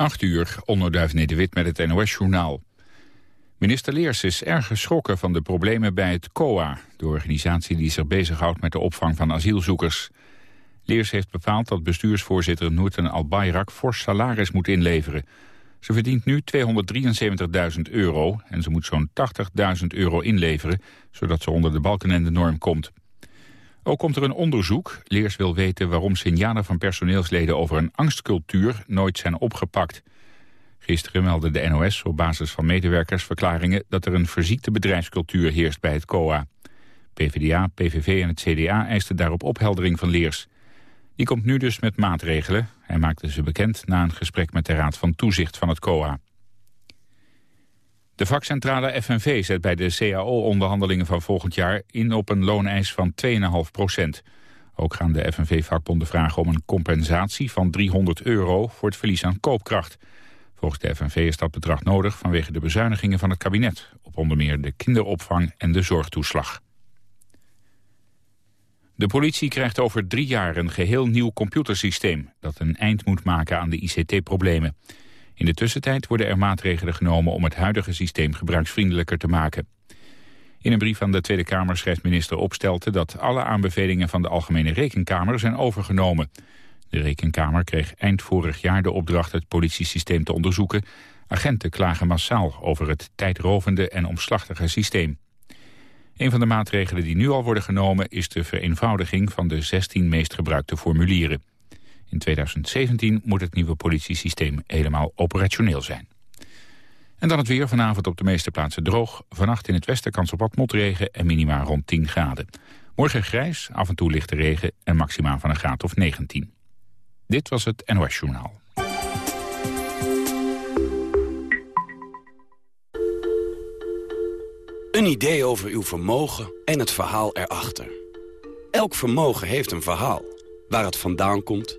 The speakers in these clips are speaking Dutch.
8 uur, onderduif Nederwit met het NOS-journaal. Minister Leers is erg geschrokken van de problemen bij het COA... de organisatie die zich bezighoudt met de opvang van asielzoekers. Leers heeft bepaald dat bestuursvoorzitter Noorten Al-Bayrak... fors salaris moet inleveren. Ze verdient nu 273.000 euro en ze moet zo'n 80.000 euro inleveren... zodat ze onder de balken en de norm komt. Ook komt er een onderzoek. Leers wil weten waarom signalen van personeelsleden over een angstcultuur nooit zijn opgepakt. Gisteren meldde de NOS op basis van medewerkersverklaringen dat er een verziekte bedrijfscultuur heerst bij het COA. PvdA, PVV en het CDA eisten daarop opheldering van Leers. Die komt nu dus met maatregelen. Hij maakte ze bekend na een gesprek met de Raad van Toezicht van het COA. De vakcentrale FNV zet bij de CAO-onderhandelingen van volgend jaar in op een looneis van 2,5 procent. Ook gaan de FNV-vakbonden vragen om een compensatie van 300 euro voor het verlies aan koopkracht. Volgens de FNV is dat bedrag nodig vanwege de bezuinigingen van het kabinet... op onder meer de kinderopvang en de zorgtoeslag. De politie krijgt over drie jaar een geheel nieuw computersysteem... dat een eind moet maken aan de ICT-problemen. In de tussentijd worden er maatregelen genomen om het huidige systeem gebruiksvriendelijker te maken. In een brief aan de Tweede Kamer schrijft minister Opstelten dat alle aanbevelingen van de Algemene Rekenkamer zijn overgenomen. De Rekenkamer kreeg eind vorig jaar de opdracht het politiesysteem te onderzoeken. Agenten klagen massaal over het tijdrovende en omslachtige systeem. Een van de maatregelen die nu al worden genomen is de vereenvoudiging van de 16 meest gebruikte formulieren. In 2017 moet het nieuwe politiesysteem helemaal operationeel zijn. En dan het weer. Vanavond op de meeste plaatsen droog. Vannacht in het westen kans op wat motregen en minima rond 10 graden. Morgen grijs, af en toe lichte regen en maxima van een graad of 19. Dit was het NOS Journaal. Een idee over uw vermogen en het verhaal erachter. Elk vermogen heeft een verhaal. Waar het vandaan komt,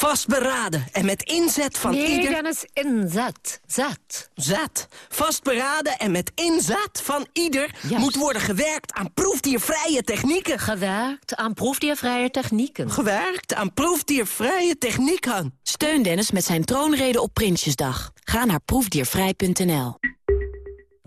Vastberaden en met inzet van nee, ieder... Nee, Dennis, inzet. Zet. Zet. Vastberaden en met inzet van ieder... moet worden gewerkt aan proefdiervrije technieken. Gewerkt aan proefdiervrije technieken. Gewerkt aan proefdiervrije technieken. Steun Dennis met zijn troonrede op Prinsjesdag. Ga naar proefdiervrij.nl.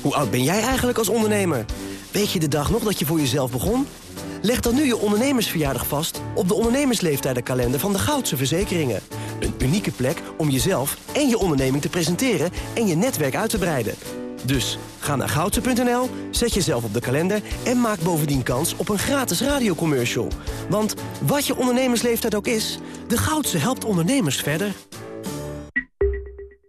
Hoe oud ben jij eigenlijk als ondernemer? Weet je de dag nog dat je voor jezelf begon? Leg dan nu je ondernemersverjaardag vast op de ondernemersleeftijdenkalender van de Goudse Verzekeringen. Een unieke plek om jezelf en je onderneming te presenteren en je netwerk uit te breiden. Dus ga naar goudse.nl, zet jezelf op de kalender en maak bovendien kans op een gratis radiocommercial. Want wat je ondernemersleeftijd ook is, de Goudse helpt ondernemers verder.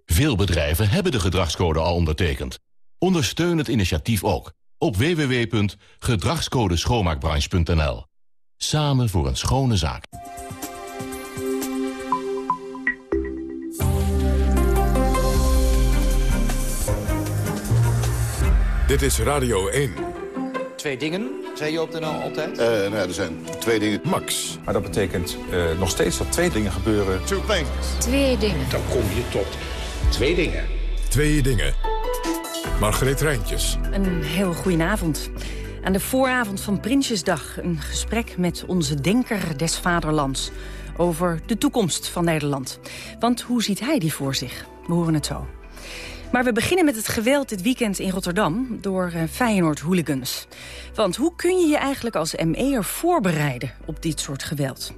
Veel bedrijven hebben de gedragscode al ondertekend. Ondersteun het initiatief ook op www.gedragscodeschoonmaakbranche.nl. Samen voor een schone zaak. Dit is Radio 1. Twee dingen, zei je op de NL altijd? Uh, nou ja, er zijn twee dingen. Max. Maar dat betekent uh, nog steeds dat twee dingen gebeuren. Two things. Twee dingen. Dan kom je tot twee dingen. Twee dingen. Margreet Rijntjes. Een heel goedenavond. Aan de vooravond van Prinsjesdag een gesprek met onze denker des vaderlands... over de toekomst van Nederland. Want hoe ziet hij die voor zich? We horen het zo. Maar we beginnen met het geweld dit weekend in Rotterdam... door uh, Feyenoord-hooligans. Want hoe kun je je eigenlijk als ME'er voorbereiden op dit soort geweld?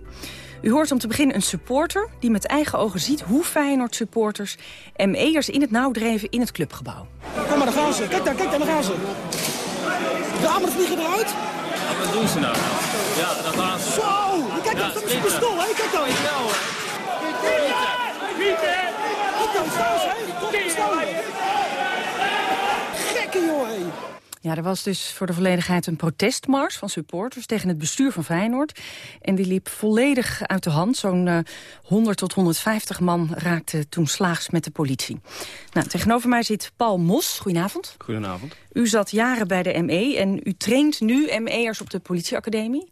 U hoort om te beginnen een supporter die met eigen ogen ziet... hoe Feyenoord-supporters ME'ers in het nauw dreven in het clubgebouw. Kom maar, daar gaan ze. Kijk daar, kijk daar, daar gaan ze. De armen vliegen eruit. Wat doen ze nou? Ja, dan gaan ze. Zo! Kijk, dat is een pistool, hè? Kijk dan. Kijk dan, zo, hè? Kom, pistool. Gekke jongen, Ja, er was dus voor de volledigheid een protestmars van supporters... tegen het bestuur van Feyenoord. En die liep volledig uit de hand. Zo'n uh, 100 tot 150 man raakte toen slaags met de politie. Nou, tegenover mij zit Paul Mos. Goedenavond. Goedenavond. U zat jaren bij de ME en u traint nu ME'ers op de politieacademie.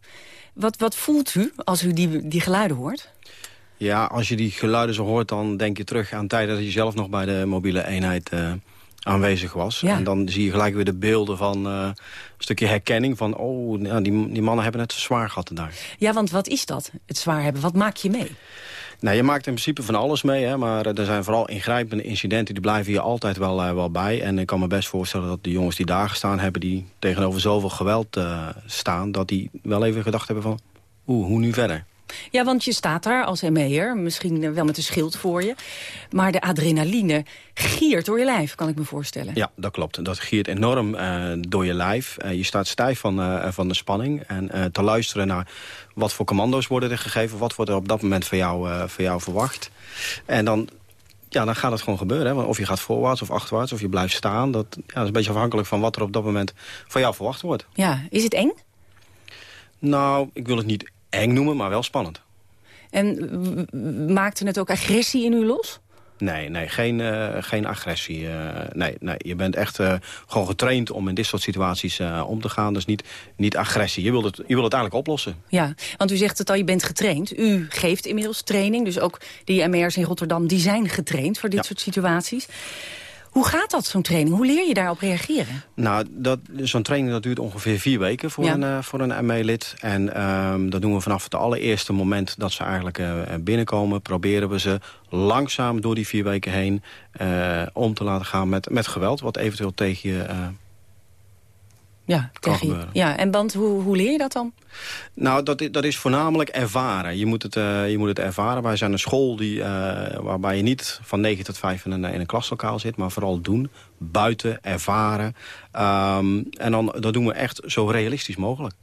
Wat, wat voelt u als u die, die geluiden hoort? Ja, als je die geluiden zo hoort, dan denk je terug aan tijden dat je zelf nog bij de mobiele eenheid uh, aanwezig was. Ja. En dan zie je gelijk weer de beelden van uh, een stukje herkenning van... oh, nou, die, die mannen hebben het zwaar gehad daar. Ja, want wat is dat, het zwaar hebben? Wat maak je mee? Nou, je maakt in principe van alles mee, hè, maar er zijn vooral ingrijpende incidenten... die blijven hier altijd wel, uh, wel bij. En ik kan me best voorstellen dat de jongens die daar gestaan hebben... die tegenover zoveel geweld uh, staan, dat die wel even gedacht hebben van... oeh, hoe nu verder? Ja, want je staat daar als ME'er, misschien wel met een schild voor je. Maar de adrenaline giert door je lijf, kan ik me voorstellen. Ja, dat klopt. Dat giert enorm uh, door je lijf. Uh, je staat stijf van, uh, van de spanning. En te luisteren naar wat voor commando's worden er gegeven... wat wordt er op dat moment van jou, van jou verwacht. En dan ja, dan gaat het gewoon gebeuren. Hè? Of je gaat voorwaarts of achterwaarts, of je blijft staan. Dat, ja, dat is een beetje afhankelijk van wat er op dat moment van jou verwacht wordt. Ja, is het eng? Nou, ik wil het niet eng noemen, maar wel spannend. En maakte het ook agressie in u los? Nee, nee geen, uh, geen agressie. Uh, nee, nee, je bent echt uh, gewoon getraind om in dit soort situaties om te gaan. Dus niet, niet agressie. Je wilt, het, je wilt het eigenlijk oplossen. Ja, want u zegt het al, je bent getraind. U geeft inmiddels training. Dus ook die MER's in Rotterdam, die zijn getraind voor dit ja. soort situaties. Hoe gaat dat, zo'n training? Hoe leer je daarop reageren? Nou, zo'n training dat duurt ongeveer vier weken voor Ja. een, uh, voor een ME-lid. En ehm, dat doen we vanaf het allereerste moment dat ze eigenlijk uh, binnenkomen. Proberen we ze langzaam door die vier weken heen uh, om te laten gaan met, met geweld. Wat eventueel tegen je eh, ja, kan tegen. Ja, en want hoe, hoe leer je dat dan? Nou, dat, dat is voornamelijk ervaren. Je moet het, eh, je moet het ervaren. Wij zijn een school die, eh, waarbij je niet van 9 tot 5 in een, in een klaslokaal zit... maar vooral doen, buiten, ervaren. Ehm, en dan, dat doen we echt zo realistisch mogelijk.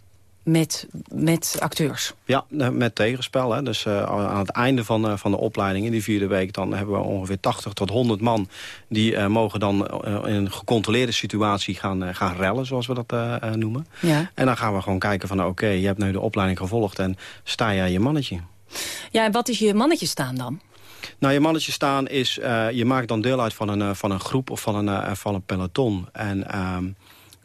Met, met acteurs? Ja, eh, met tegenspel. Hè. Dus uh, aan het einde van, uh, van de opleiding, in die vierde week... dan hebben we ongeveer 80 tot 100 man... die uh, mogen dan in een gecontroleerde situatie gaan, gaan rellen, zoals we dat noemen. Ja. En dan gaan we gewoon kijken van... oké, je hebt nu de opleiding gevolgd en sta jij je mannetje? Ja, en wat is je mannetje staan dan? Nou, je mannetje staan is... je maakt dan deel uit van een, van een groep of van een, van een peloton. En...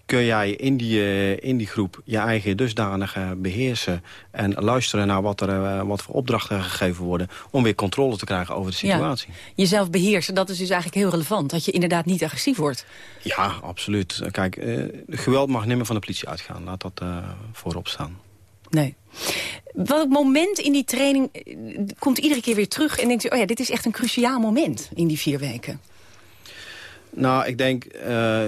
kun jij in die, uh, in die groep je eigen dusdanig uh, beheersen... en luisteren naar wat, er, uh, wat voor opdrachten gegeven worden... om weer controle te krijgen over de situatie. Ja. Jezelf beheersen, dat is dus eigenlijk heel relevant. Dat je inderdaad niet agressief wordt. Ja, absoluut. Kijk, geweld mag nimmer van de politie uitgaan. Laat dat voorop staan. Nee. Welk moment in die training komt iedere keer weer terug... en denkt u, oh ja, dit is echt een cruciaal moment in die vier weken? Nou, ik denk uh,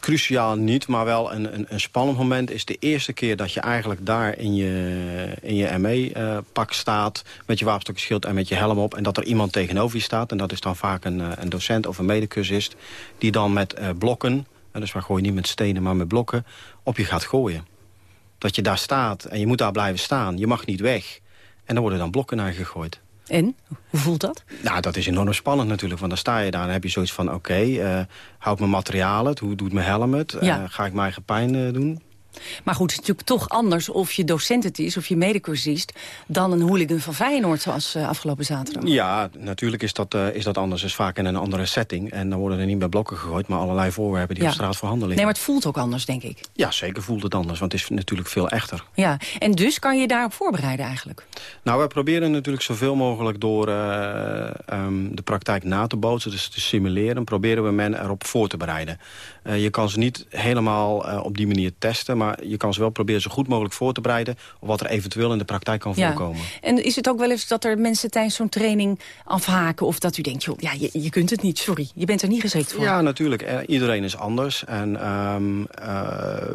cruciaal niet, maar wel een, een, een, spannend moment... is de eerste keer dat je eigenlijk daar in je, in je ME-pak uh, staat... met je wapenstokje schild en met je helm op... en dat er iemand tegenover je staat. En dat is dan vaak een, een docent of een medecursist... die dan met uh, blokken, dus waar gooi je niet met stenen, maar met blokken... op je gaat gooien. Dat je daar staat en je moet daar blijven staan. Je mag niet weg. En dan worden dan blokken naar gegooid. En? Hoe voelt dat? Nou, dat is enorm spannend natuurlijk. Want dan sta je daar en heb je zoiets van... oké, okay, uh, hou ik mijn materiaal het? Hoe doet mijn helm het? Ja. Uh, ga ik mijn eigen pijn uh, doen? Maar goed, het is natuurlijk toch anders of je docent het is... of je medecursist dan een hooligan van Feyenoord zoals uh, afgelopen zaterdag. Ja, natuurlijk is dat, uh, is dat anders. Dus vaak in een andere setting. En dan worden er niet bij blokken gegooid... maar allerlei voorwerpen die ja. op straat voorhanden Nee, maar het voelt ook anders, denk ik. Ja, zeker voelt het anders. Want het is natuurlijk veel echter. Ja, en dus kan je daarop voorbereiden eigenlijk? Nou, wij proberen natuurlijk zoveel mogelijk door uh, um, de praktijk na te bootsen. Dus te simuleren. Proberen we men erop voor te bereiden. Je kan ze niet helemaal op die manier testen... maar je kan ze wel proberen zo goed mogelijk voor te bereiden... op wat er eventueel in de praktijk kan Ja. voorkomen. En is het ook wel eens dat er mensen tijdens zo'n training afhaken... of dat u denkt, joh, ja, je, je kunt het niet, sorry. Je bent er niet geschikt voor. Ja, natuurlijk. Eh, iedereen is anders. En ehm, eh,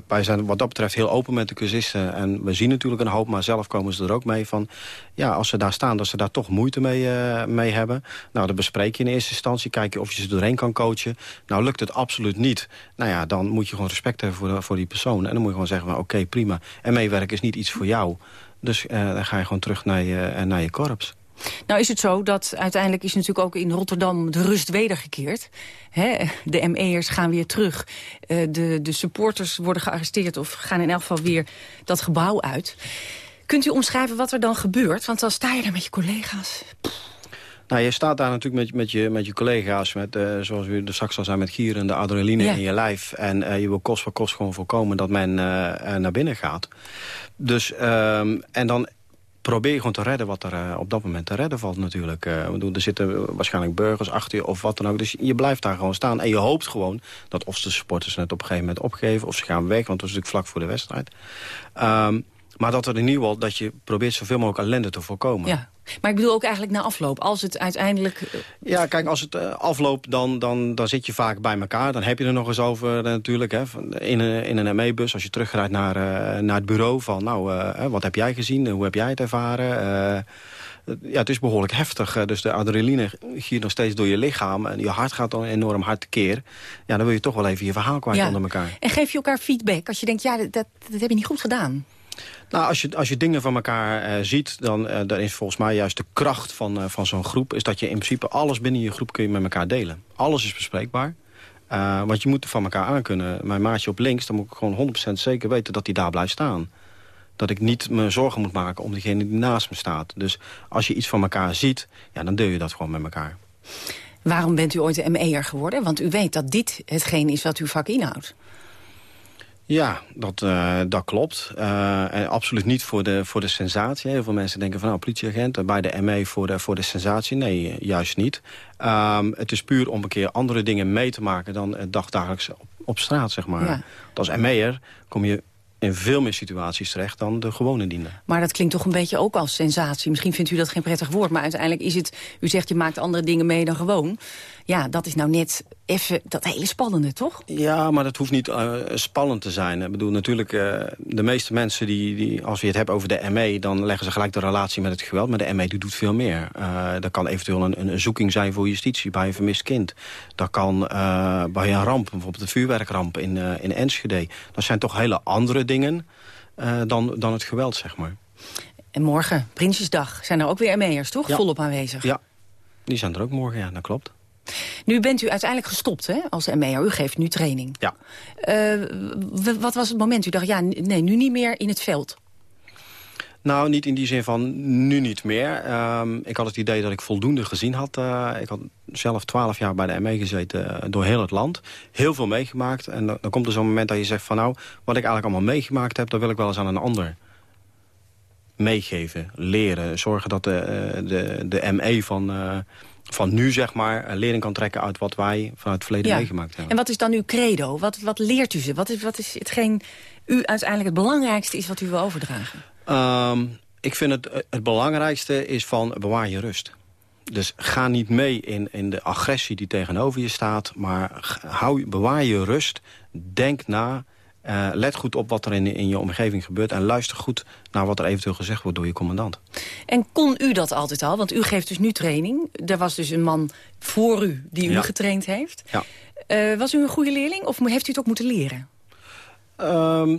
wij zijn wat dat betreft heel open met de cursisten. En we zien natuurlijk een hoop, maar zelf komen ze er ook mee van... ja, als ze daar staan, dat ze daar toch moeite mee, eh, mee hebben. Nou, dan bespreek je in eerste instantie. Kijk je of je ze doorheen kan coachen. Nou, lukt het absoluut niet. Nou ja, dan moet je gewoon respect hebben voor, voor die persoon. En dan moet je gewoon zeggen, oké, prima. En meewerken is niet iets voor jou. Dus eh, dan ga je gewoon terug naar je, eh, naar je korps. Nou is het zo dat uiteindelijk is natuurlijk ook in Rotterdam de rust wedergekeerd. Hè? De ME'ers gaan weer terug. Eh, de, de supporters worden gearresteerd of gaan in elk geval weer dat gebouw uit. Kunt u omschrijven wat er dan gebeurt? Want dan sta je daar met je collega's. Nou, je staat daar natuurlijk met, met, je, met je collega's, met, eh, zoals u er straks al zei, met gieren de adrenaline Ja. in je lijf. En eh, je wil kost voor kost gewoon voorkomen dat men eh, naar binnen gaat. Dus, ehm, en dan probeer je gewoon te redden wat er op dat moment te redden valt natuurlijk. Bedoel, er zitten waarschijnlijk burgers achter je of wat dan ook. Dus je blijft daar gewoon staan. En je hoopt gewoon dat of de supporters het op een gegeven moment opgeven... of ze gaan weg, want dat is natuurlijk vlak voor de wedstrijd. Ehm, maar dat er in ieder geval, dat je probeert zoveel mogelijk ellende te voorkomen. Ja. Maar ik bedoel ook eigenlijk na afloop. Als het uiteindelijk... eh, Ja, kijk, als het eh, afloopt, dan, dan, dan zit je vaak bij elkaar. Dan heb je er nog eens over eh, natuurlijk. Hè, in een, in een ME-bus, als je terugrijdt naar, naar het bureau... van nou, wat heb jij gezien? Hoe heb jij het ervaren? Ja, het is behoorlijk heftig. dus de adrenaline giert nog steeds door je lichaam. En je hart gaat dan enorm hard tekeer. Ja, dan wil je toch wel even je verhaal kwijt Ja. onder elkaar. En geef je elkaar feedback als je denkt, ja, dat, dat heb je niet goed gedaan. Nou, als je, als je dingen van elkaar eh, ziet, dan, dan is volgens mij juist de kracht van, eh, van zo'n groep... is dat je in principe alles binnen je groep kun je met elkaar delen. Alles is bespreekbaar. Want je moet van elkaar aankunnen. Mijn maatje op links, dan moet ik gewoon 100% zeker weten dat hij daar blijft staan. Dat ik niet me zorgen moet maken om degene die naast me staat. Dus als je iets van elkaar ziet, ja, dan deel je dat gewoon met elkaar. Waarom bent u ooit een ME'er geworden? Want u weet dat dit hetgeen is wat uw vak inhoudt. Ja, dat, eh, dat klopt. Eh, en absoluut niet voor de, voor de sensatie. Heel veel mensen denken van nou, politieagent, eh, bij de ME voor de, voor de sensatie. Nee, juist niet. Ehm, het is puur om een keer andere dingen mee te maken dan het dagdagelijks op, op straat, zeg maar. Ja. Want Als ME'er kom je in veel meer situaties terecht dan de gewone diener. Maar dat klinkt toch een beetje ook als sensatie. Misschien vindt u dat geen prettig woord, maar uiteindelijk is het... U zegt je maakt andere dingen mee dan gewoon. Ja, dat is nou net even dat hele spannende, toch? Ja, maar dat hoeft niet eh, spannend te zijn. Ik bedoel, natuurlijk, eh, de meeste mensen die, die, als we het hebben over de ME... dan leggen ze gelijk de relatie met het geweld. Maar de ME doet veel meer. Eh dat kan eventueel een, een zoeking zijn voor justitie bij een vermist kind. Dat kan bij een ramp, bijvoorbeeld de vuurwerkramp in, in Enschede. Dat zijn toch hele andere dingen dan, dan het geweld, zeg maar. En morgen, Prinsjesdag, zijn er ook weer ME'ers, toch? Ja. Volop aanwezig. Ja, die zijn er ook morgen, ja, dat klopt. Nu bent u uiteindelijk gestopt hè, als ME'er. U geeft nu training. Ja. Eh, wat was het moment? U dacht, ja, nee, nu niet meer in het veld. Nou, niet in die zin van nu niet meer. Ehm, ik had het idee dat ik voldoende gezien had. Eh, ik had zelf twaalf jaar bij de ME gezeten eh, door heel het land. Heel veel meegemaakt. En dan, dan komt er zo'n moment dat je zegt van nou... wat ik eigenlijk allemaal meegemaakt heb... dat wil ik wel eens aan een ander meegeven, leren. Zorgen dat de, de, de ME van, van nu, zeg maar... lering kan trekken uit wat wij vanuit het verleden meegemaakt hebben. En wat is dan uw credo? Wat, wat leert u ze? Wat is, wat is hetgeen u uiteindelijk het belangrijkste is wat u wil overdragen? Ehm, ik vind het, het belangrijkste is van bewaar je rust. Dus ga niet mee in, in de agressie die tegenover je staat. Maar hou, bewaar je rust. Denk na. Eh, let goed op wat er in, in je omgeving gebeurt. En luister goed naar wat er eventueel gezegd wordt door je commandant. En kon u dat altijd al? Want u geeft dus nu training. Er was dus een man voor u die u Ja. getraind heeft. Ja. Eh, was u een goede leerling of heeft u het ook moeten leren? Ehm,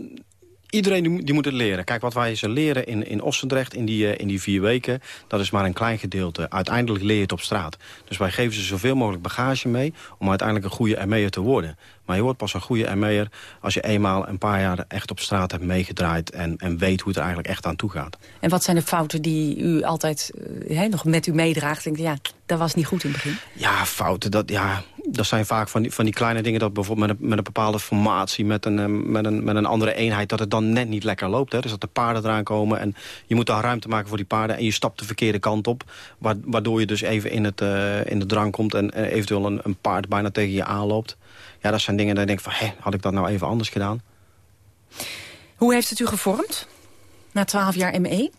iedereen die, moet- die moet het leren. Kijk, wat wij ze leren in, in Ossendrecht in die, eh, in die vier weken... dat is maar een klein gedeelte. Uiteindelijk leer je het op straat. Dus wij geven ze zoveel mogelijk bagage mee... om uiteindelijk een goede ME'er te worden. Maar je wordt pas een goede ME'er als je eenmaal een paar jaar echt op straat hebt meegedraaid... en, en weet hoe het er eigenlijk echt aan toe gaat. En wat zijn de fouten die u altijd eh, nog met u meedraagt? Denk ja, dat was niet goed in het begin. Ja, fouten, dat, ja, dat zijn vaak van die, van die kleine dingen... dat bijvoorbeeld met een, met een bepaalde formatie, met een, eh, met, een, met een andere eenheid... dat het dan net niet lekker loopt. Hè? Dus dat de paarden eraan komen en je moet daar ruimte maken voor die paarden... en je stapt de verkeerde kant op, wa- waardoor je dus even in, het, eh, in de drang komt... en eventueel een, een paard bijna tegen je aanloopt. Ja, dat zijn dingen dat ik denk van, hé, had ik dat nou even anders gedaan? Hoe heeft het u gevormd? Na twaalf jaar ME?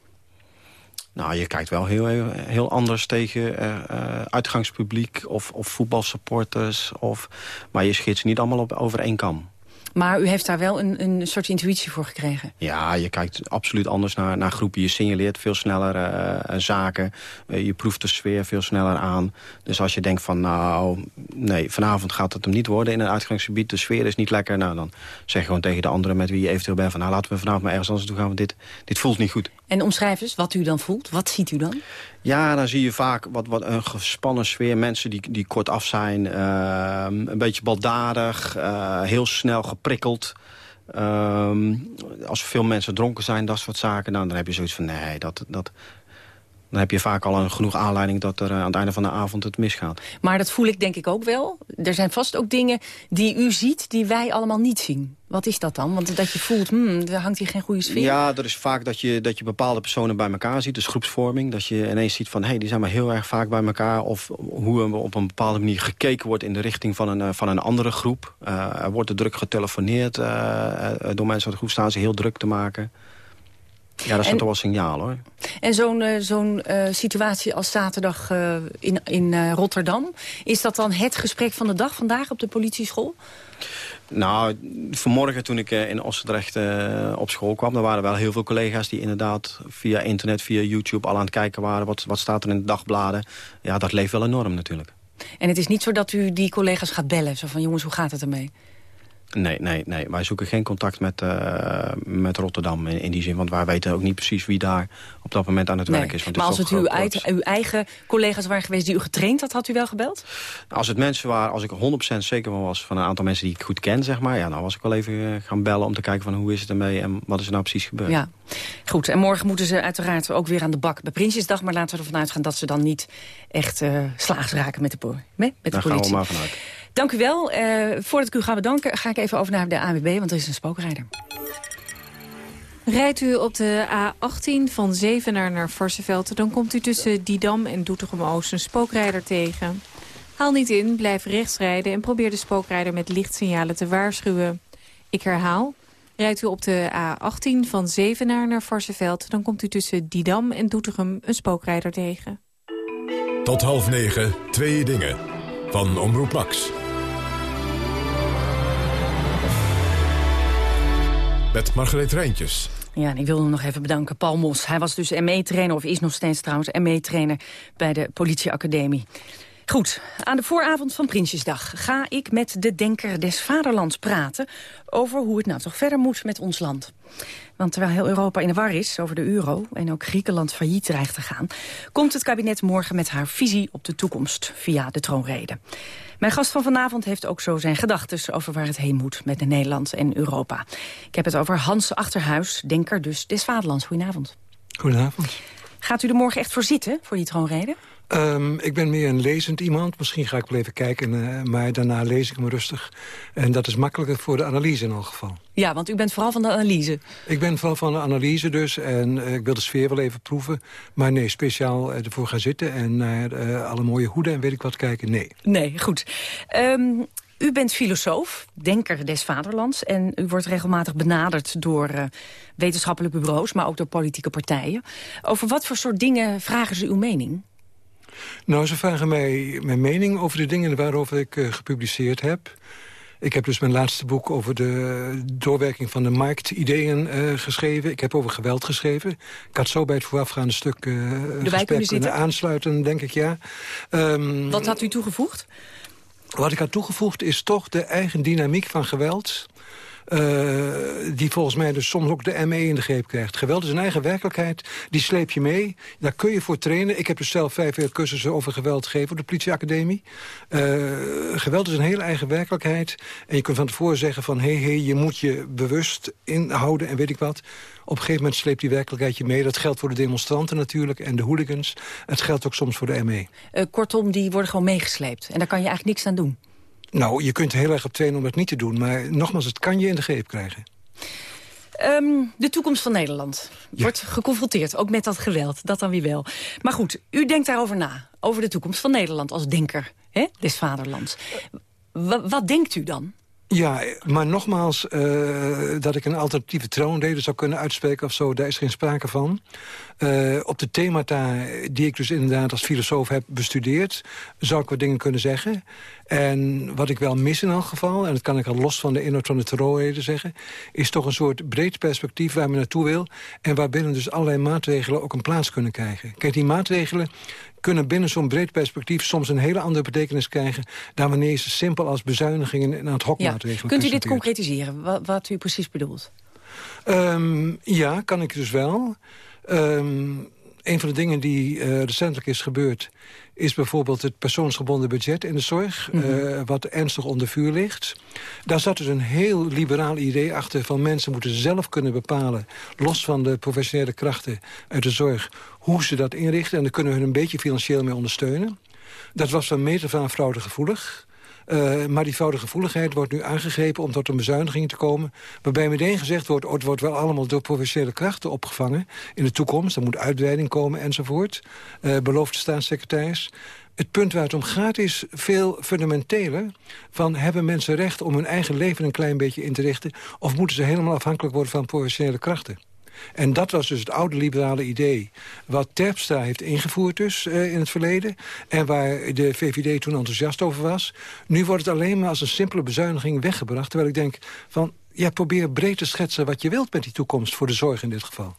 Nou, je kijkt wel heel, heel, anders tegen uh, uitgangspubliek of, of voetbalsupporters. Of, maar je schiet niet allemaal op, over één kam. Maar u heeft daar wel een, een soort intuïtie voor gekregen? Ja, je kijkt absoluut anders naar, naar groepen. Je signaleert veel sneller uh, zaken. Uh, je proeft de sfeer veel sneller aan. Dus als je denkt van, nou, nee, vanavond gaat het hem niet worden in een uitgangsgebied. De sfeer is niet lekker. Nou, dan zeg je gewoon tegen de anderen met wie je eventueel bent... van, nou, laten we vanavond maar ergens anders toe gaan, want dit, dit voelt niet goed. En omschrijf eens wat u dan voelt. Wat ziet u dan? Ja, dan zie je vaak wat, wat een gespannen sfeer. Mensen die, die kort af zijn, uh, een beetje baldadig, heel snel Uh, als veel mensen dronken zijn, dat soort zaken... Dan heb je zoiets van, nee, dat, dat, dan heb je vaak al een genoeg aanleiding dat er aan het einde van de avond het misgaat. Maar dat voel ik denk ik ook wel. Er zijn vast ook dingen die u ziet die wij allemaal niet zien. Wat is dat dan? Want dat je voelt, hmm, er hangt hier geen goede sfeer. Ja, er is vaak dat je, dat je bepaalde personen bij elkaar ziet. Dus groepsvorming. Dat je ineens ziet van, hé, hey, die zijn maar heel erg vaak bij elkaar. Of hoe er op een bepaalde manier gekeken wordt in de richting van een, van een andere groep. Uh, er wordt er druk getelefoneerd uh, door mensen uit de groep. Staan ze heel druk te maken. Ja, dat is toch wel signaal, hoor. En zo'n uh, zo'n uh, situatie als zaterdag uh, in, in Rotterdam... is dat dan het gesprek van de dag vandaag op de politieschool? Nou, vanmorgen toen ik in Ossendrecht op school kwam... er waren wel heel veel collega's die inderdaad via internet, via YouTube... al aan het kijken waren, wat, wat staat er in de dagbladen. Ja, dat leeft wel enorm natuurlijk. En het is niet zo dat u die collega's gaat bellen? Zo van, jongens, hoe gaat het ermee? Nee, nee, nee. Wij zoeken geen contact met, uh, met Rotterdam in, in, die zin. Want wij weten ook niet precies wie daar op dat moment aan het nee, werk is. Want maar als het uw, uit, uw, eigen collega's waren geweest die u getraind had, had u wel gebeld? Als het mensen waren, als ik 100% zeker van was van een aantal mensen die ik goed ken, zeg maar. Ja, dan was ik wel even gaan bellen om te kijken van hoe is het ermee en wat is er nou precies gebeurd. Ja, goed. En morgen moeten ze uiteraard ook weer aan de bak bij Prinsjesdag. Maar laten we ervan uitgaan dat ze dan niet echt uh, slaags raken met de, met, de Daar politie. gaan we maar vanuit. Dank u wel. Uh, voordat ik u ga bedanken, ga ik even over naar de AWB, want er is een spookrijder. Rijdt u op de A18 van Zevenaar naar Varsenveld... dan komt u tussen Didam en Doetinchem-Oost een spookrijder tegen. Haal niet in, blijf rechts rijden... en probeer de spookrijder met lichtsignalen te waarschuwen. Ik herhaal, rijdt u op de A18 van Zevenaar naar Varsenveld... dan komt u tussen Didam en Doetinchem een spookrijder tegen. Tot half negen, twee dingen. Van Omroep Max. Met Margreet Rijntjes. Ja, en ik wilde nog even bedanken. Paul Mos, hij was dus ME-trainer, of is nog steeds trouwens ME-trainer bij de politieacademie. Goed, aan de vooravond van Prinsjesdag ga ik met de denker des vaderlands praten... over hoe het nou toch verder moet met ons land. Want terwijl heel Europa in de war is over de euro... en ook Griekenland failliet dreigt te gaan... komt het kabinet morgen met haar visie op de toekomst via de troonrede. Mijn gast van vanavond heeft ook zo zijn gedachten over waar het heen moet met Nederland en Europa. Ik heb het over Hans Achterhuis, denker dus des vaderlands. Goedenavond. Goedenavond. Gaat u er morgen echt voor zitten, voor die troonrede? Um, ik ben meer een lezend iemand. Misschien ga ik wel even kijken, uh, maar daarna lees ik hem rustig. En dat is makkelijker voor de analyse in elk geval. Ja, want u bent vooral van de analyse. Ik ben vooral van de analyse dus. En uh, ik wil de sfeer wel even proeven. Maar nee, speciaal uh, ervoor gaan zitten en naar alle mooie hoeden en weet ik wat kijken, nee. Nee, goed. Um, u bent filosoof, denker des vaderlands... en u wordt regelmatig benaderd door wetenschappelijke bureaus... maar ook door politieke partijen. Over wat voor soort dingen vragen ze uw mening? Nou, ze vragen mij mijn mening over de dingen waarover ik uh, gepubliceerd heb. Ik heb dus mijn laatste boek over de doorwerking van de marktideeën uh, geschreven. Ik heb over geweld geschreven. Ik had zo bij het voorafgaande stuk uh, gesprek kunnen aansluiten, denk ik, ja. Um, Wat had u toegevoegd? Wat ik had toegevoegd is toch de eigen dynamiek van geweld... Uh, die volgens mij dus soms ook de ME in de greep krijgt. Geweld is een eigen werkelijkheid, die sleep je mee. Daar kun je voor trainen. Ik heb dus zelf vijf jaar cursussen over geweld gegeven op de politieacademie. Uh, geweld is een hele eigen werkelijkheid. En je kunt van tevoren zeggen van... hé, hey, hey, je moet je bewust inhouden en weet ik wat. Op een gegeven moment sleept die werkelijkheid je mee. Dat geldt voor de demonstranten natuurlijk en de hooligans. Het geldt ook soms voor de ME. Uh, kortom, die worden gewoon meegesleept. En daar kan je eigenlijk niks aan doen. Nou, je kunt heel erg op trainen om het niet te doen. Maar nogmaals, het kan je in de greep krijgen. Um, de toekomst van Nederland ja. wordt geconfronteerd, ook met dat geweld. Dat dan weer wel. Maar goed, u denkt daarover na. Over de toekomst van Nederland als denker hè, des vaderlands. W wat denkt u dan? Ja, maar nogmaals, uh, dat ik een alternatieve troonrede zou kunnen uitspreken of zo, daar is geen sprake van. Uh, op de themata die ik dus inderdaad als filosoof heb bestudeerd... zou ik wat dingen kunnen zeggen. En wat ik wel mis in elk geval, en dat kan ik al los van de inhoud van de troonrede zeggen... is toch een soort breed perspectief waar men naartoe wil... en waarbinnen dus allerlei maatregelen ook een plaats kunnen krijgen. Kijk, die maatregelen kunnen binnen zo'n breed perspectief soms een hele andere betekenis krijgen... dan wanneer ze simpel als bezuinigingen en ad hoc ja. maatregelen Kunt u dit concretiseren, wat, wat, u precies bedoelt? Um, ja, kan ik dus wel. Um, een van de dingen die uh, recentelijk is gebeurd... is bijvoorbeeld het persoonsgebonden budget in de zorg... Mm -hmm. uh, wat ernstig onder vuur ligt. Daar zat dus een heel liberaal idee achter... van mensen moeten zelf kunnen bepalen... los van de professionele krachten uit de zorg... hoe ze dat inrichten. En daar kunnen we hun een beetje financieel mee ondersteunen. Dat was van meter van fraudegevoelig. Uh, maar die fraudegevoeligheid wordt nu aangegrepen om tot een bezuiniging te komen. Waarbij meteen gezegd wordt, het wordt wel allemaal door professionele krachten opgevangen in de toekomst. Er moet uitweiding komen enzovoort, uh, belooft de staatssecretaris. Het punt waar het om gaat is veel fundamenteler. Van hebben mensen recht om hun eigen leven een klein beetje in te richten... of moeten ze helemaal afhankelijk worden van professionele krachten? En dat was dus het oude liberale idee... wat Terpstra heeft ingevoerd dus uh, in het verleden... en waar de VVD toen enthousiast over was. Nu wordt het alleen maar als een simpele bezuiniging weggebracht. Terwijl ik denk van, ja, probeer breed te schetsen wat je wilt met die toekomst... voor de zorg in dit geval.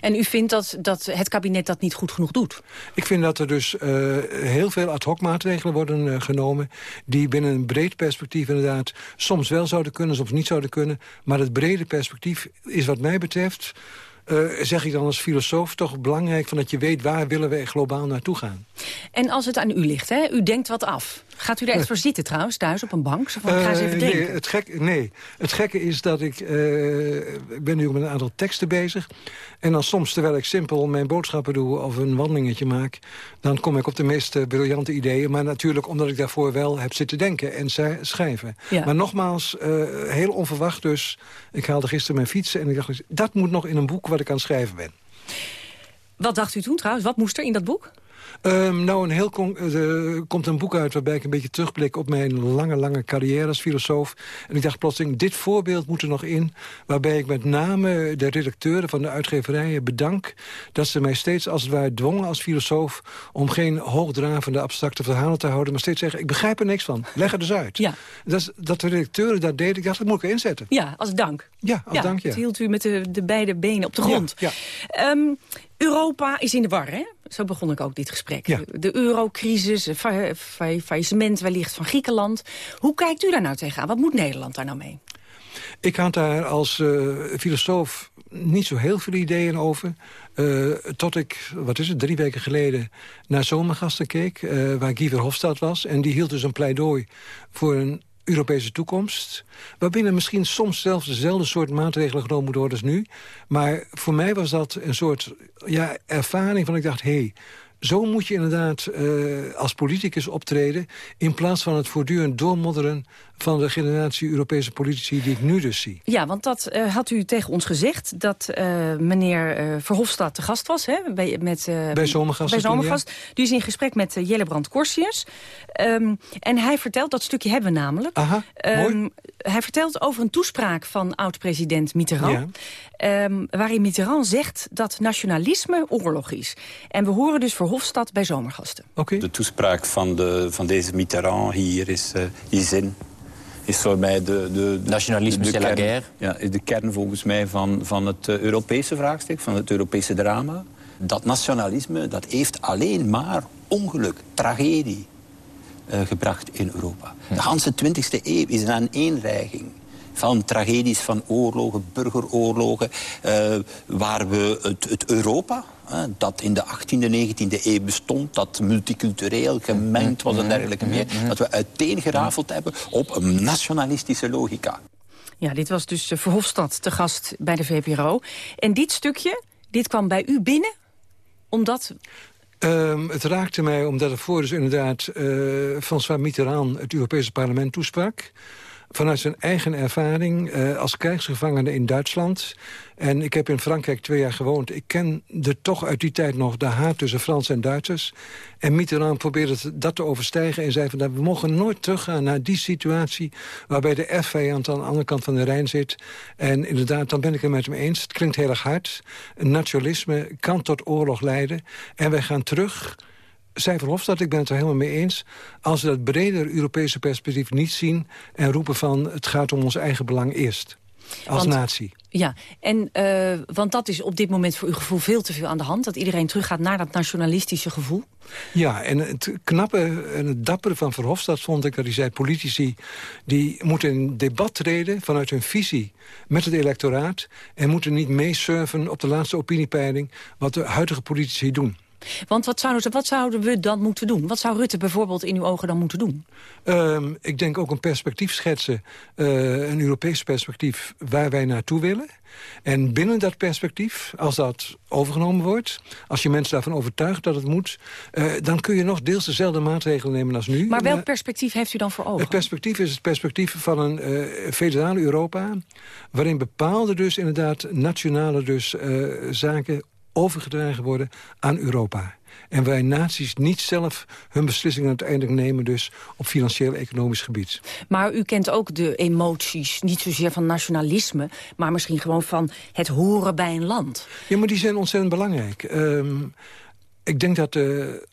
En u vindt dat, dat het kabinet dat niet goed genoeg doet? Ik vind dat er dus uh, heel veel ad hoc maatregelen worden uh, genomen... die binnen een breed perspectief inderdaad soms wel zouden kunnen, soms niet zouden kunnen. Maar het brede perspectief is wat mij betreft... Uh, zeg ik dan als filosoof toch belangrijk... van dat je weet waar willen we globaal naartoe gaan. En als het aan u ligt, hè? u denkt wat af. Gaat u er echt voor zitten trouwens, thuis op een bank? Zo van, ik ga eens even denken. Nee het, gek, nee, het gekke is dat ik... Uh, ik ben nu met een aantal teksten bezig. En dan soms, terwijl ik simpel mijn boodschappen doe... of een wandelingetje maak... dan kom ik op de meest briljante ideeën. Maar natuurlijk omdat ik daarvoor wel heb zitten denken en schrijven. Ja. Maar nogmaals, uh, heel onverwacht dus. Ik haalde gisteren mijn fiets en ik dacht... dat moet nog in een boek wat ik aan het schrijven ben. Wat dacht u toen trouwens? Wat moest er in dat boek? Um, nou, een heel er komt een boek uit waarbij ik een beetje terugblik op mijn lange, lange carrière als filosoof. En ik dacht plotseling, dit voorbeeld moet er nog in. Waarbij ik met name de redacteuren van de uitgeverijen bedank... dat ze mij steeds als het ware dwongen als filosoof... om geen hoogdravende abstracte verhalen te houden... maar steeds zeggen, ik begrijp er niks van. Leg het dus uit. Ja. Dat, dat de redacteuren dat deden, ik dacht, dat moet ik inzetten. Ja, als dank. Ja, als dank, ja. Het hield u met de, de beide benen op de grond. Ja, ja. Um, Europa is in de war, hè? Zo begon ik ook dit gesprek. Ja. De eurocrisis, fa fa faillissement wellicht van Griekenland. Hoe kijkt u daar nou tegenaan? Wat moet Nederland daar nou mee? Ik had daar als uh, filosoof niet zo heel veel ideeën over. Uh, tot ik, wat is het, drie weken geleden naar Zomergasten keek... Uh, waar Guy Verhofstadt was. En die hield dus een pleidooi voor een Europese toekomst. Waarbinnen misschien soms zelfs dezelfde soort maatregelen genomen moeten worden als nu. Maar voor mij was dat een soort ja, ervaring van ik dacht... hé, hey, zo moet je inderdaad uh, als politicus optreden... in plaats van het voortdurend doormodderen van de generatie Europese politici die ik nu dus zie. Ja, want dat uh, had u tegen ons gezegd, dat uh, meneer Verhofstadt te gast was. Hè, bij, met, bij Zomergast. Bij Zomergast. Die is in gesprek met Jellebrand Corsius. Um, en hij vertelt, dat stukje hebben we namelijk. Aha, um, mooi. Hij vertelt over een toespraak van oud-president Mitterrand. Ja. Um, waarin Mitterrand zegt dat nationalisme oorlog is. En we horen dus Verhofstadt bij Zomergasten. Okay. De toespraak van, de, van deze Mitterrand hier is uh, die zin is voor mij de... de Nationalisme, de, de kern, guerre. Ja, is de kern volgens mij van, van het uh, Europese vraagstuk, van het Europese drama. Dat nationalisme, dat heeft alleen maar ongeluk, tragedie uh, gebracht in Europa. De hele 20e eeuw is een aaneenreiging van tragedies van oorlogen, burgeroorlogen... Uh, waar we het, het Europa, dat in de 18e, 19e eeuw bestond... dat multicultureel gemengd was en dergelijke meer... dat we uiteengerafeld hebben op een nationalistische logica. Ja, dit was dus Verhofstadt te gast bij de VPRO. En dit stukje, dit kwam bij u binnen omdat Um, het raakte mij omdat er voor dus inderdaad uh, François Mitterrand het Europese parlement toesprak vanuit zijn eigen ervaring uh, als krijgsgevangene in Duitsland. En ik heb in Frankrijk twee jaar gewoond. Ik ken de, toch uit die tijd nog de haat tussen Frans en Duitsers. En Mitterrand probeerde dat te overstijgen en zei van... dat we mogen nooit teruggaan naar die situatie... waarbij de F-vijand aan de andere kant van de Rijn zit. En inderdaad, dan ben ik het met hem eens. Het klinkt heel erg hard. Nationalisme kan tot oorlog leiden. En wij gaan terug zei Verhofstadt, ik ben het er helemaal mee eens... als we dat breder Europese perspectief niet zien... en roepen van het gaat om ons eigen belang eerst. Als want, natie. Ja, en, uh, want dat is op dit moment voor uw gevoel veel te veel aan de hand. Dat iedereen teruggaat naar dat nationalistische gevoel. Ja, en het knappe en het dappere van Verhofstadt vond ik dat hij zei... politici die moeten in debat treden vanuit hun visie met het electoraat... en moeten niet meesurfen op de laatste opiniepeiling... wat de huidige politici doen. Want wat zouden, wat zouden we dan moeten doen? Wat zou Rutte bijvoorbeeld in uw ogen dan moeten doen? Um, ik denk ook een perspectief schetsen, uh, een Europees perspectief waar wij naartoe willen. En binnen dat perspectief, als dat overgenomen wordt... als je mensen daarvan overtuigt dat het moet... Uh, dan kun je nog deels dezelfde maatregelen nemen als nu. Maar welk perspectief heeft u dan voor ogen? Het perspectief is het perspectief van een uh, federale Europa... waarin bepaalde dus inderdaad nationale dus, zaken overgedragen worden aan Europa. En wij naties niet zelf hun beslissingen uiteindelijk nemen... dus op financieel-economisch gebied. Maar u kent ook de emoties, niet zozeer van nationalisme... maar misschien gewoon van het horen bij een land. Ja, maar die zijn ontzettend belangrijk. Um, ik denk dat de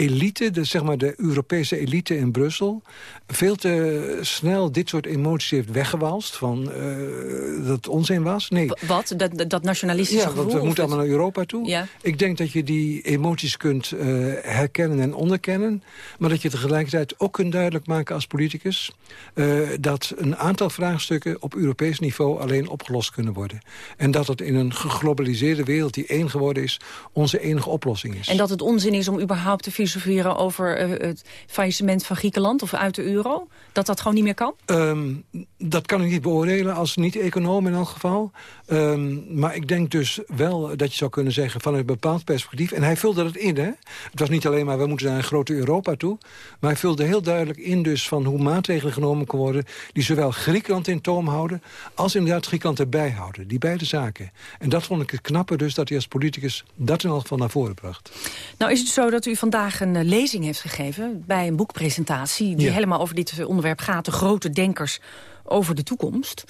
elite, de, zeg maar de Europese elite in Brussel... veel te snel dit soort emoties heeft weggewalst... van uh, dat het onzin was. Nee. Wat? Dat, dat nationalistische ja, want we moeten allemaal naar Europa toe. Ja. Ik denk dat je die emoties kunt uh, herkennen en onderkennen... maar dat je tegelijkertijd ook kunt duidelijk maken als politicus... Uh, dat een aantal vraagstukken op Europees niveau alleen opgelost kunnen worden. En dat het in een geglobaliseerde wereld die één geworden is... onze enige oplossing is. En dat het onzin is om überhaupt te filosoferen over uh, het faillissement van Griekenland of uit de euro? Dat dat gewoon niet meer kan? Um, dat kan ik niet beoordelen als niet-econoom in elk geval. Um, maar ik denk dus wel dat je zou kunnen zeggen vanuit een bepaald perspectief. En hij vulde dat in, hè? Het was niet alleen maar we moeten naar een grote Europa toe. Maar hij vulde heel duidelijk in dus van hoe maatregelen genomen kunnen worden... die zowel Griekenland in toom houden als inderdaad Griekenland erbij houden. Die beide zaken. En dat vond ik het knappe dus dat hij als politicus dat in elk geval naar voren bracht. Nou is het zo dat u vandaag een uh, lezing heeft gegeven bij een boekpresentatie... die ja. helemaal over dit onderwerp gaat, de grote denkers over de toekomst.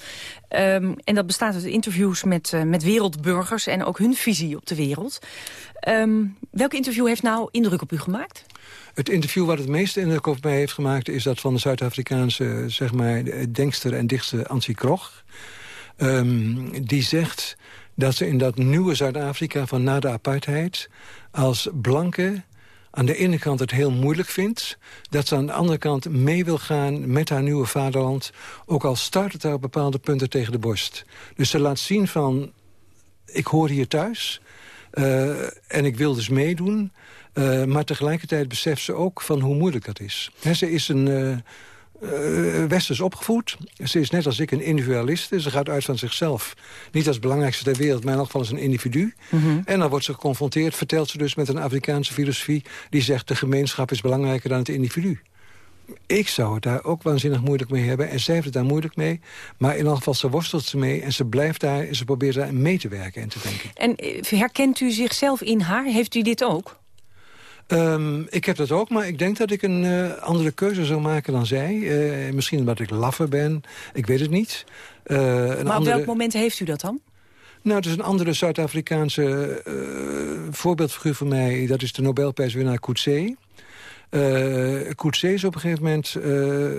Um, en dat bestaat uit interviews met, uh, met wereldburgers en ook hun visie op de wereld. Um, welk interview heeft nou indruk op u gemaakt? Het interview wat het meeste indruk op mij heeft gemaakt... is dat van de Zuid-Afrikaanse zeg maar, denkster en dichtster Ansie Krog. Um, die zegt dat ze in dat nieuwe Zuid-Afrika van na de apartheid... als blanke aan de ene kant het heel moeilijk vindt... dat ze aan de andere kant mee wil gaan met haar nieuwe vaderland... ook al start het haar op bepaalde punten tegen de borst. Dus ze laat zien van, ik hoor hier thuis... Uh, en ik wil dus meedoen... Uh, maar tegelijkertijd beseft ze ook van hoe moeilijk dat is. Ze is een... Uh, uh, westers opgevoed. Ze is net als ik een individualiste. Ze gaat uit van zichzelf. Niet als belangrijkste ter wereld, maar in elk geval als een individu. Mm -hmm. En dan wordt ze geconfronteerd, vertelt ze dus met een Afrikaanse filosofie... die zegt de gemeenschap is belangrijker dan het individu. Ik zou het daar ook waanzinnig moeilijk mee hebben. En zij heeft het daar moeilijk mee. Maar in elk geval, ze worstelt ze mee. En ze blijft daar en ze probeert daar mee te werken en te denken. En herkent u zichzelf in haar? Heeft u dit ook? Um, ik heb dat ook, maar ik denk dat ik een uh, andere keuze zou maken dan zij. Uh, misschien omdat ik laffer ben, ik weet het niet. Uh, maar op andere... welk moment heeft u dat dan? Nou, het is een andere Zuid-Afrikaanse voorbeeldfiguur voor mij. Dat is de Nobelprijswinnaar Coetzee. Uh, Coetzee is op een gegeven moment uh,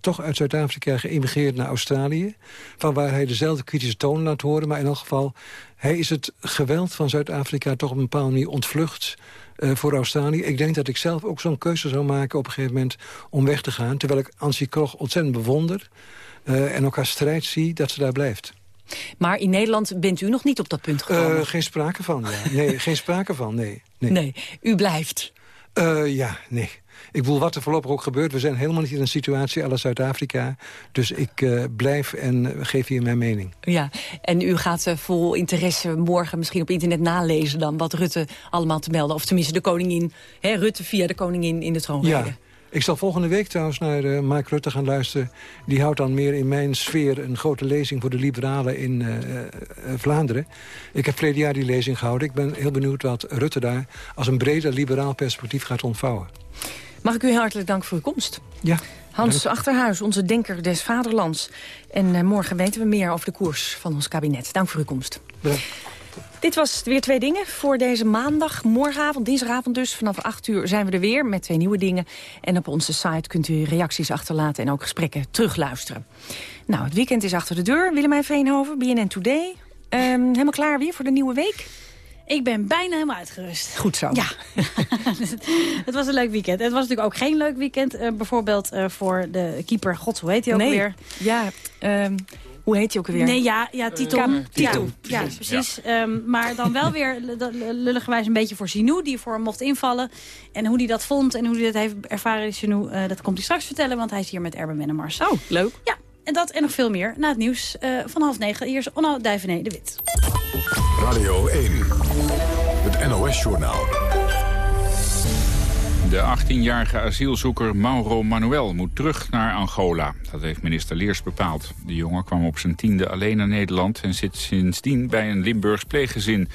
toch uit Zuid-Afrika geëmigreerd naar Australië. Van waar hij dezelfde kritische toon laat horen. Maar in elk geval, hij is het geweld van Zuid-Afrika toch op een bepaalde manier ontvlucht uh, voor Australië. Ik denk dat ik zelf ook zo'n keuze zou maken op een gegeven moment om weg te gaan. Terwijl ik Ansie Krog ontzettend bewonder uh, en ook haar strijd zie dat ze daar blijft. Maar in Nederland bent u nog niet op dat punt gekomen? Uh, geen sprake van, ja. Nee, geen sprake van, nee. Nee, nee u blijft? ja, nee. Ik bedoel, wat er voorlopig ook gebeurt... we zijn helemaal niet in een situatie als Zuid-Afrika. Dus ik uh, blijf en geef hier mijn mening. Ja, en u gaat uh, vol interesse morgen misschien op internet nalezen... dan wat Rutte allemaal te melden. Of tenminste de koningin, hè, Rutte via de koningin in de troonrede. Ja. Ik zal volgende week trouwens naar uh, Mark Rutte gaan luisteren. Die houdt dan meer in mijn sfeer een grote lezing voor de liberalen in uh, uh, Vlaanderen. Ik heb verleden jaar die lezing gehouden. Ik ben heel benieuwd wat Rutte daar als een breder liberaal perspectief gaat ontvouwen. Mag ik u hartelijk dank voor uw komst. Ja. Hans Achterhuis, onze denker des vaderlands. En morgen weten we meer over de koers van ons kabinet. Dank voor uw komst. Bedankt. Dit was weer twee dingen voor deze maandag. Morgenavond, dinsdagavond dus, vanaf 8 uur zijn we er weer met twee nieuwe dingen. En op onze site kunt u reacties achterlaten en ook gesprekken terugluisteren. Nou, het weekend is achter de deur. Willemijn Veenhoven, BNN Today. Um, helemaal klaar weer voor de nieuwe week? Ik ben bijna helemaal uitgerust. Goed zo. Ja. het was een leuk weekend. Het was natuurlijk ook geen leuk weekend. Uh, bijvoorbeeld uh, voor de keeper, god, hoe heet hij ook nee. weer? Ja, um, hoe heet hij ook weer? Nee, ja, ja Tito. Uh, Tito. Ja, ja, precies. Ja. Um, maar dan wel weer lulligerwijs een beetje voor Sinou, die voor hem mocht invallen. En hoe hij dat vond en hoe hij dat heeft ervaren in Sinou, uh, dat komt hij straks vertellen, want hij is hier met Erben Wennemars. Oh, leuk. Ja, en dat en nog veel meer na het nieuws uh, van half negen. Hier is Onno Duivené de Wit. Radio 1, het NOS-journaal. De 18-jarige asielzoeker Mauro Manuel moet terug naar Angola. Dat heeft minister Leers bepaald. De jongen kwam op zijn tiende alleen naar Nederland... en zit sindsdien bij een Limburgs pleeggezin.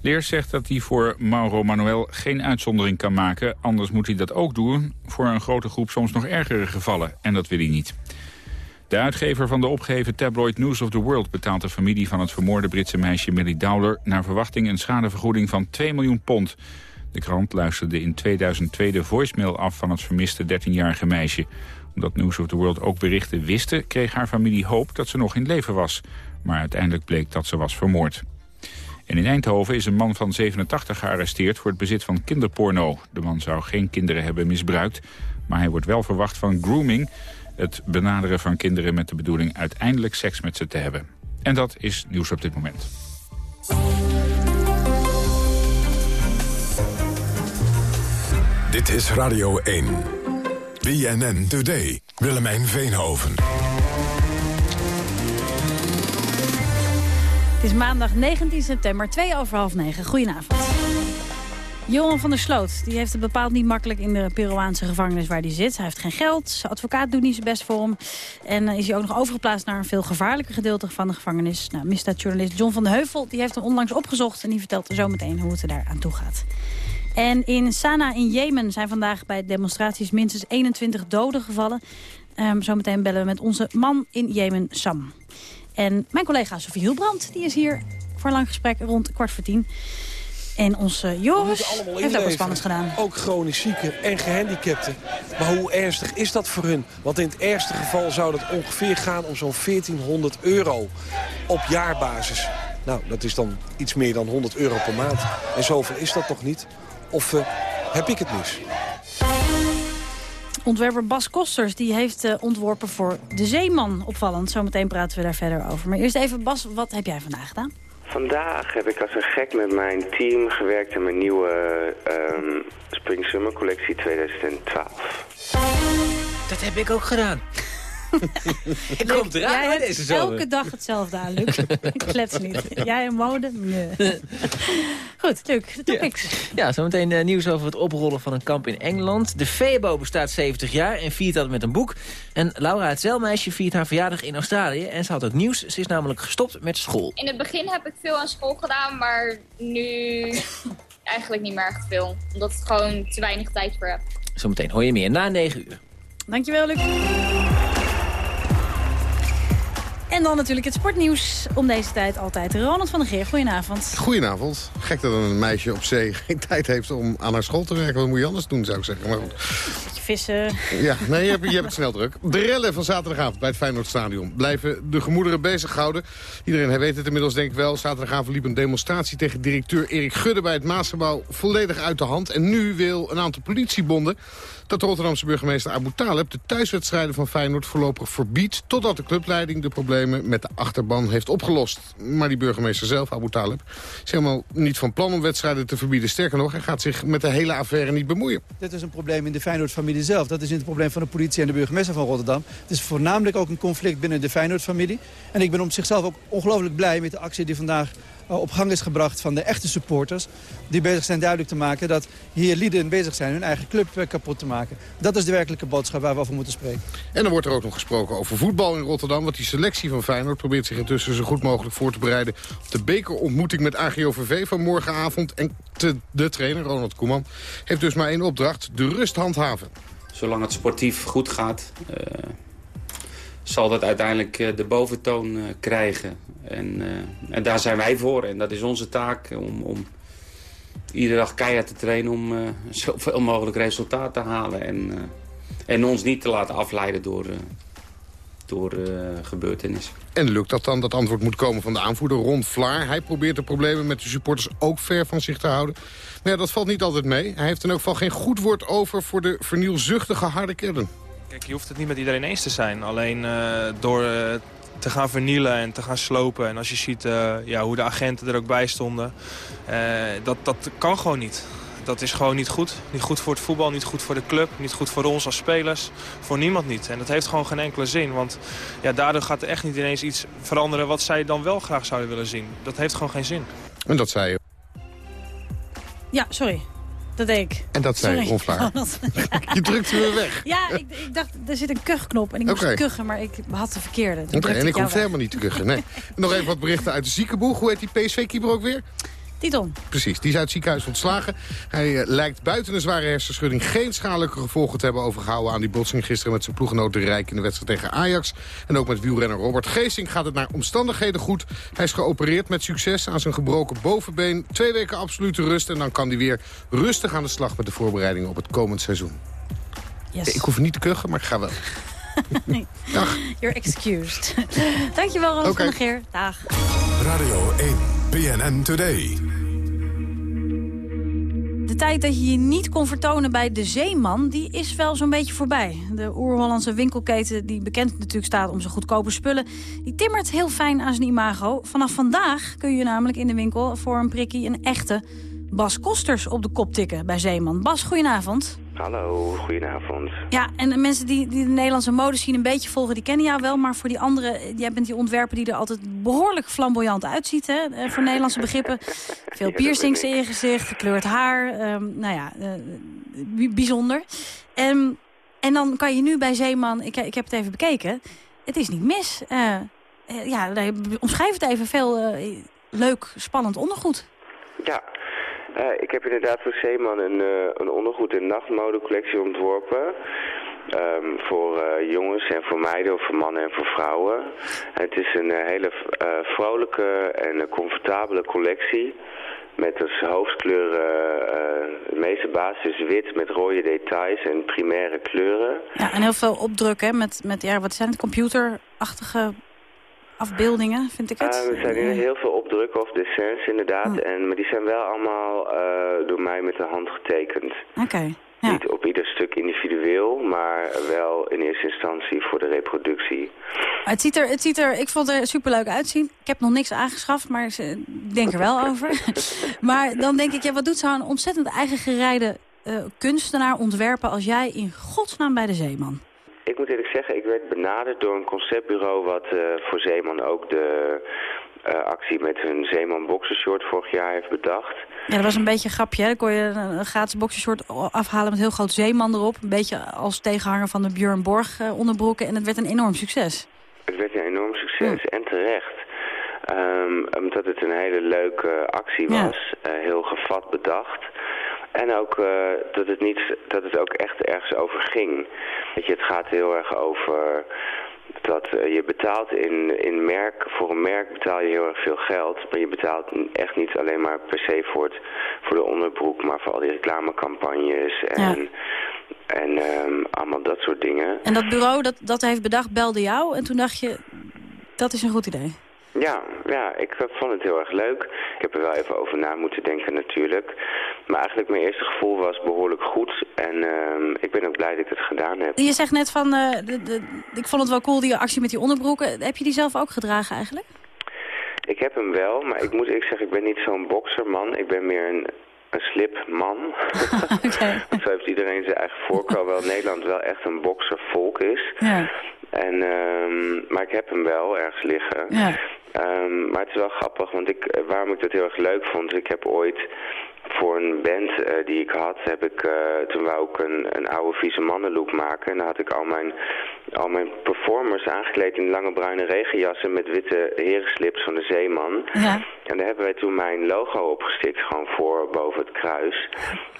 Leers zegt dat hij voor Mauro Manuel geen uitzondering kan maken. Anders moet hij dat ook doen voor een grote groep soms nog ergere gevallen. En dat wil hij niet. De uitgever van de opgeheven tabloid News of the World... betaalt de familie van het vermoorde Britse meisje Millie Dowler... naar verwachting een schadevergoeding van 2 miljoen pond... De krant luisterde in 2002 de voicemail af van het vermiste 13-jarige meisje. Omdat News of the World ook berichten wisten... kreeg haar familie hoop dat ze nog in leven was. Maar uiteindelijk bleek dat ze was vermoord. En in Eindhoven is een man van 87 gearresteerd voor het bezit van kinderporno. De man zou geen kinderen hebben misbruikt, maar hij wordt wel verwacht van grooming... het benaderen van kinderen met de bedoeling uiteindelijk seks met ze te hebben. En dat is nieuws op dit moment. Dit is Radio 1. BNN Today. Willemijn Veenhoven. Het is maandag 19 september, 2 over half 9. Goedenavond. Johan van der Sloot die heeft het bepaald niet makkelijk in de Peruaanse gevangenis waar hij zit. Hij heeft geen geld, zijn advocaat doet niet zijn best voor hem. En uh, is hij ook nog overgeplaatst naar een veel gevaarlijker gedeelte van de gevangenis. Nou, misdaadjournalist John van de Heuvel die heeft hem onlangs opgezocht... en die vertelt zo meteen hoe het er daar aan toe gaat. En in Sanaa in Jemen zijn vandaag bij demonstraties minstens 21 doden gevallen. Um, zometeen bellen we met onze man in Jemen, Sam. En mijn collega Sofie Hilbrand die is hier voor een lang gesprek rond kwart voor tien. En onze Joris heeft ook wat spannends gedaan. Ook chronisch zieken en gehandicapten. Maar hoe ernstig is dat voor hun? Want in het ergste geval zou dat ongeveer gaan om zo'n 1400 euro op jaarbasis. Nou, dat is dan iets meer dan 100 euro per maand. En zoveel is dat toch niet? Of uh, heb ik het mis? Ontwerper Bas Kosters die heeft uh, ontworpen voor de Zeeman. Opvallend, zometeen praten we daar verder over. Maar eerst even, Bas, wat heb jij vandaag gedaan? Vandaag heb ik als een gek met mijn team gewerkt aan mijn nieuwe um, Spring Summer collectie 2012. Dat heb ik ook gedaan. ik kom eraan Jij deze zomer. elke dag hetzelfde aan, Luc. ik klets niet. Jij en mode? Nee. Goed, Luc, de topics. Ja, ja zometeen uh, nieuws over het oprollen van een kamp in Engeland. De Febo bestaat 70 jaar en viert dat met een boek. En Laura het Zeilmeisje viert haar verjaardag in Australië. En ze had ook nieuws. Ze is namelijk gestopt met school. In het begin heb ik veel aan school gedaan, maar nu eigenlijk niet meer echt veel. Omdat ik gewoon te weinig tijd voor heb. Zometeen hoor je meer na 9 uur. Dankjewel, Luc. En dan natuurlijk het sportnieuws. Om deze tijd altijd Ronald van der Geer. Goedenavond. Goedenavond. Gek dat een meisje op zee geen tijd heeft om aan haar school te werken. Wat moet je anders doen, zou ik zeggen. Maar goed. Beetje vissen. Ja, nee, je hebt, je hebt het snel druk. De rellen van zaterdagavond bij het Feyenoordstadion blijven de gemoederen bezig houden. Iedereen weet het inmiddels denk ik wel. Zaterdagavond liep een demonstratie tegen directeur Erik Gudde bij het Maasgebouw volledig uit de hand. En nu wil een aantal politiebonden dat de Rotterdamse burgemeester Abu Taleb de thuiswedstrijden van Feyenoord voorlopig verbiedt... totdat de clubleiding de problemen met de achterban heeft opgelost. Maar die burgemeester zelf, Abu Taleb, is helemaal niet van plan om wedstrijden te verbieden. Sterker nog, hij gaat zich met de hele affaire niet bemoeien. Dit is een probleem in de Feyenoord-familie zelf. Dat is niet het probleem van de politie en de burgemeester van Rotterdam. Het is voornamelijk ook een conflict binnen de Feyenoord-familie. En ik ben op zichzelf ook ongelooflijk blij met de actie die vandaag op gang is gebracht van de echte supporters. Die bezig zijn duidelijk te maken dat hier lieden bezig zijn hun eigen club eh, kapot te maken. Dat is de werkelijke boodschap waar we over moeten spreken. En dan wordt er ook nog gesproken over voetbal in Rotterdam. Want die selectie van Feyenoord probeert zich intussen zo goed mogelijk voor te bereiden... op de bekerontmoeting met AGOVV van morgenavond. En de trainer, Ronald Koeman, heeft dus maar één opdracht. De rust handhaven. Zolang het sportief goed gaat... Uh, zal dat uiteindelijk uh, de boventoon uh, krijgen. En, en, daar zijn wij voor. En dat is onze taak om, om iedere dag keihard te trainen... om zoveel mogelijk resultaat te halen. En, en ons niet te laten afleiden door door gebeurtenissen. En lukt dat dan? Dat antwoord moet komen van de aanvoerder Ron Vlaar. Hij probeert de problemen met de supporters ook ver van zich te houden. Maar dat valt niet altijd mee. Hij heeft in elk geval geen goed woord over voor de vernielzuchtige harde kern. Kijk, je hoeft het niet met iedereen eens te zijn. Alleen uh, door uh, te gaan vernielen en te gaan slopen. En als je ziet ja, hoe de agenten er ook bij stonden. dat, dat kan gewoon niet dat is gewoon niet goed. Niet goed voor het voetbal, niet goed voor de club, niet goed voor ons als spelers. Voor niemand niet. En dat heeft gewoon geen enkele zin. Want ja, daardoor gaat er echt niet ineens iets veranderen wat zij dan wel graag zouden willen zien. Dat heeft gewoon geen zin. En dat zei je? Ja, sorry. Dat deed ik. En dat zei Ron Je drukte me weg. Ja, ik, ik, dacht, er zit een kuchknop en ik moest kuchen, maar ik had de verkeerde. Oké, en ik hoef helemaal niet te kuchen. Nee. Nog even wat berichten uit de ziekenboeg. Hoe heet die PSV-keeper ook weer? Precies, die is uit het ziekenhuis ontslagen. Hij uh, lijkt buiten een zware hersenschudding geen schadelijke gevolgen te hebben overgehouden aan die botsing gisteren met zijn ploeggenoot De Rijk in de wedstrijd tegen Ajax. En ook met wielrenner Robert Geesing gaat het naar omstandigheden goed. Hij is geopereerd met succes aan zijn gebroken bovenbeen. Twee weken absolute rust en dan kan hij weer rustig aan de slag met de voorbereidingen op het komend seizoen. Yes. Ik hoef niet te kuchen, maar ik ga wel. nee. Dag. You're excused. Dankjewel, Roos okay. van der Geer. Dag. Radio 1, PNN Today. De tijd dat je je niet kon vertonen bij De Zeeman, die is wel zo'n beetje voorbij. De oer-Hollandse winkelketen, die bekend natuurlijk staat om zijn goedkope spullen... die timmert heel fijn aan zijn imago. Vanaf vandaag kun je namelijk in de winkel voor een prikkie een echte Bas Kosters op de kop tikken bij Zeeman. Bas, goedenavond. Hallo, goedenavond. Ja, en de mensen die, die de Nederlandse mode zien een beetje volgen, die kennen jou wel. Maar voor die anderen, jij bent die ontwerper die er altijd behoorlijk flamboyant uitziet, hè? Eh, voor Nederlandse begrippen. Veel piercings in je gezicht, gekleurd haar. Um, nou ja, uh, bijzonder. Um, en dan kan je nu bij Zeeman, ik, ik heb het even bekeken, het is niet mis. Uh, ja, omschrijf het even veel leuk, spannend ondergoed. Ja, ik heb inderdaad voor Zeeman een, uh, een ondergoed- en nachtmodecollectie ontworpen. Um, voor uh, jongens en voor meiden of voor mannen en voor vrouwen. Het is een hele vrolijke en comfortabele collectie. Met als hoofdkleuren, de meeste basis wit met rode details en primaire kleuren. Ja, en heel veel opdrukken met, met ja, wat zijn het, computerachtige afbeeldingen, vind ik het. Uh, er zijn heel veel opdrukken of dessins inderdaad. Oh. En, maar die zijn wel allemaal uh, door mij met de hand getekend. Oké. Ja. Niet op ieder stuk individueel, maar wel in eerste instantie voor de reproductie. Het ziet er, het ziet er ik vond het er superleuk uitzien. Ik heb nog niks aangeschaft, maar ik denk er wel over. maar dan denk ik, ja, wat doet zo'n ontzettend eigen gereide uh, kunstenaar ontwerpen als jij in godsnaam bij de zeeman? Ik moet eerlijk zeggen, ik werd benaderd door een conceptbureau wat uh, voor Zeeman ook de uh, actie met hun Zeeman boxershort vorig jaar heeft bedacht. Ja, dat was een beetje een grapje. Hè? Dan kon je een gratis boxershort afhalen met heel groot Zeeman erop. Een beetje als tegenhanger van de Björn Borg uh, onderbroeken. En het werd een enorm succes. Het werd een enorm succes en terecht. Um, omdat het een hele leuke actie was. Ja. heel gevat bedacht. En ook uh, dat, het niet, dat het ook echt ergens over ging. Weet je, het gaat heel erg over dat uh, je betaalt in, in merk, voor een merk betaal je heel erg veel geld. Maar je betaalt echt niet alleen maar per se voor, het, voor de onderbroek, maar voor al die reclamecampagnes en, ja. en um, allemaal dat soort dingen. En dat bureau dat, dat heeft bedacht belde jou en toen dacht je, dat is een goed idee. Ja, ja, ik vond het heel erg leuk. Ik heb er wel even over na moeten denken natuurlijk. Maar eigenlijk mijn eerste gevoel was behoorlijk goed. En uh, ik ben ook blij dat ik het gedaan heb. Je zegt net van, uh, de, de, ik vond het wel cool die actie met die onderbroeken. Heb je die zelf ook gedragen eigenlijk? Ik heb hem wel, maar ik moet eerlijk zeggen, ik ben niet zo'n bokserman. Ik ben meer een, een slipman. okay. Zo heeft iedereen zijn eigen voorkeur, wel Nederland wel echt een bokservolk is. Ja. En, ehm, maar ik heb hem wel ergens liggen. Ja. Ehm, maar het is wel grappig, want ik, eh, waarom ik dat heel erg leuk vond... ik heb ooit voor een band eh, die ik had, heb ik, eh, toen wou ik een, een oude vieze mannenlook maken. En dan had ik al mijn, al mijn performers aangekleed in lange bruine regenjassen met witte herenslips van de Zeeman. Ja. En daar hebben wij toen mijn logo opgestikt, gewoon voor boven het kruis.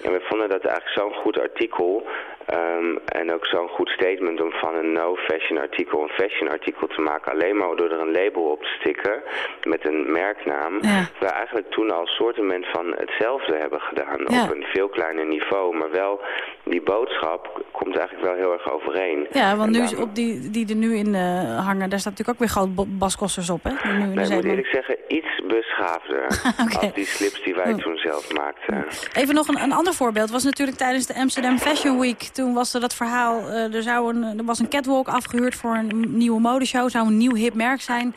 En we vonden dat eigenlijk zo'n goed artikel ehm, en ook zo'n goed statement om van een no-fashion artikel een fashion artikel te maken. Alleen maar door er een label op te stikken met een merknaam. Ja. We eigenlijk toen al soortement van hetzelfde hebben gedaan. Ja. Op een veel kleiner niveau. Maar wel, die boodschap komt eigenlijk wel heel erg overeen. Ja, want En nu daarom- op die, die er nu in eh, hangen, daar staat natuurlijk ook weer groot Bo- Bas Kosters op, hè? Die nu in Nee, moet eerlijk zeggen, iets beschaafder. Als die slips die wij toen zelf maakten. Even nog een, een ander voorbeeld. was natuurlijk tijdens de Amsterdam Fashion Week. Toen was er dat verhaal, eh, er, zou een, er was een catwalk afgehuurd voor een nieuwe modeshow. Zou een nieuw hip merk zijn.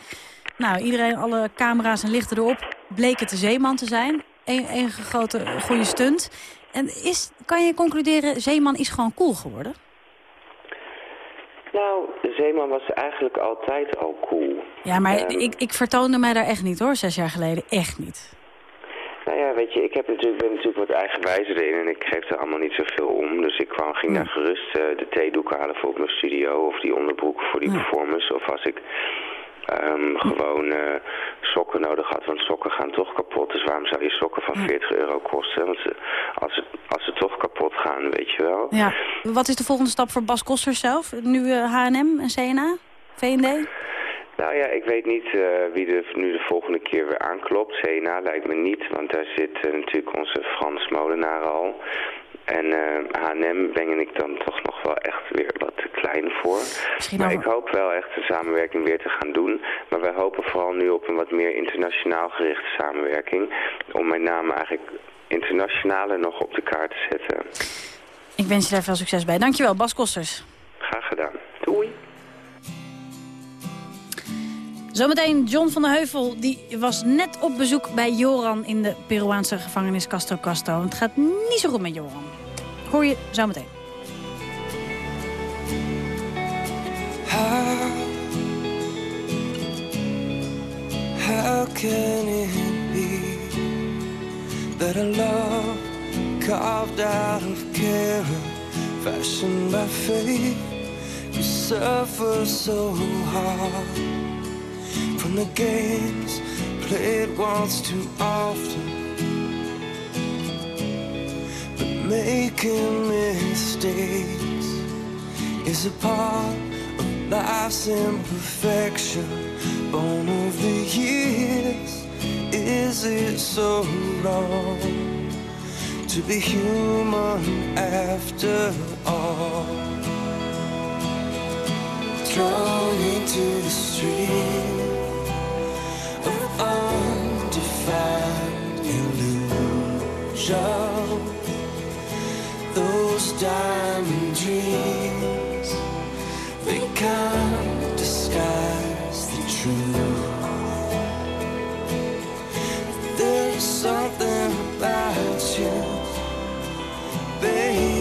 Nou, iedereen, alle camera's en lichten erop. Bleek het de Zeeman te zijn. Eén een grote goede stunt. En is, kan je concluderen, Zeeman is gewoon cool geworden? Nou, Zeeman was eigenlijk altijd al cool. Ja, maar Ehm, ik, ik vertoonde mij daar echt niet hoor, zes jaar geleden. Echt niet. Nou ja, weet je, ik heb natuurlijk, ben natuurlijk wat eigenwijzer erin en ik geef er allemaal niet zoveel om. Dus ik kwam, ging daar gerust eh, de theedoeken halen voor op mijn studio of die onderbroeken voor die performance. Of als ik ehm, gewoon eh, sokken nodig had, want sokken gaan toch kapot. Dus waarom zou je sokken van 40 euro kosten? Want ze, als, ze, als ze toch kapot gaan, weet je wel. Ja. Wat is de volgende stap voor Bas Kosters zelf? Nu H&M en CNA? V&D? Nou ja, ik weet niet eh, wie er nu de volgende keer weer aanklopt. CNA lijkt me niet, want daar zit natuurlijk onze Frans Molenaar al. En eh, H&M ben ik dan toch nog wel echt weer wat te klein voor. maar ik hoop wel echt de samenwerking weer te gaan doen. Maar wij hopen vooral nu op een wat meer internationaal gerichte samenwerking. Om mijn naam eigenlijk internationale nog op de kaart te zetten. Ik wens je daar veel succes bij. Dankjewel, Bas Kosters. Graag gedaan. Zometeen John van der Heuvel, die was net op bezoek bij Joran in de Peruaanse gevangenis Castro Castro. Het gaat niet zo goed met Joran. Hoor je zometeen. How, how can be that love carved care, by we suffer so hard the games played once too often, but making mistakes is a part of life's imperfection, born of the years. Is it so wrong to be human after all? Thrown into the stream of undefined illusion, those diamond dreams they can't disguise the truth. There's something about you, baby,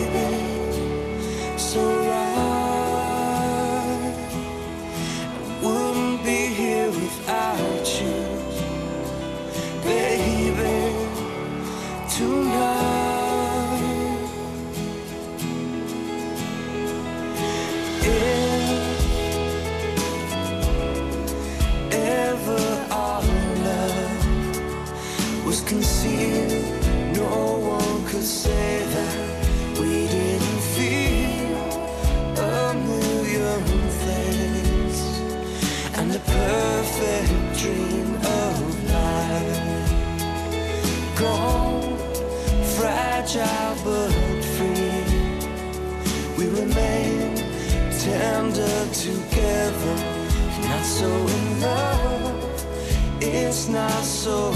it's not so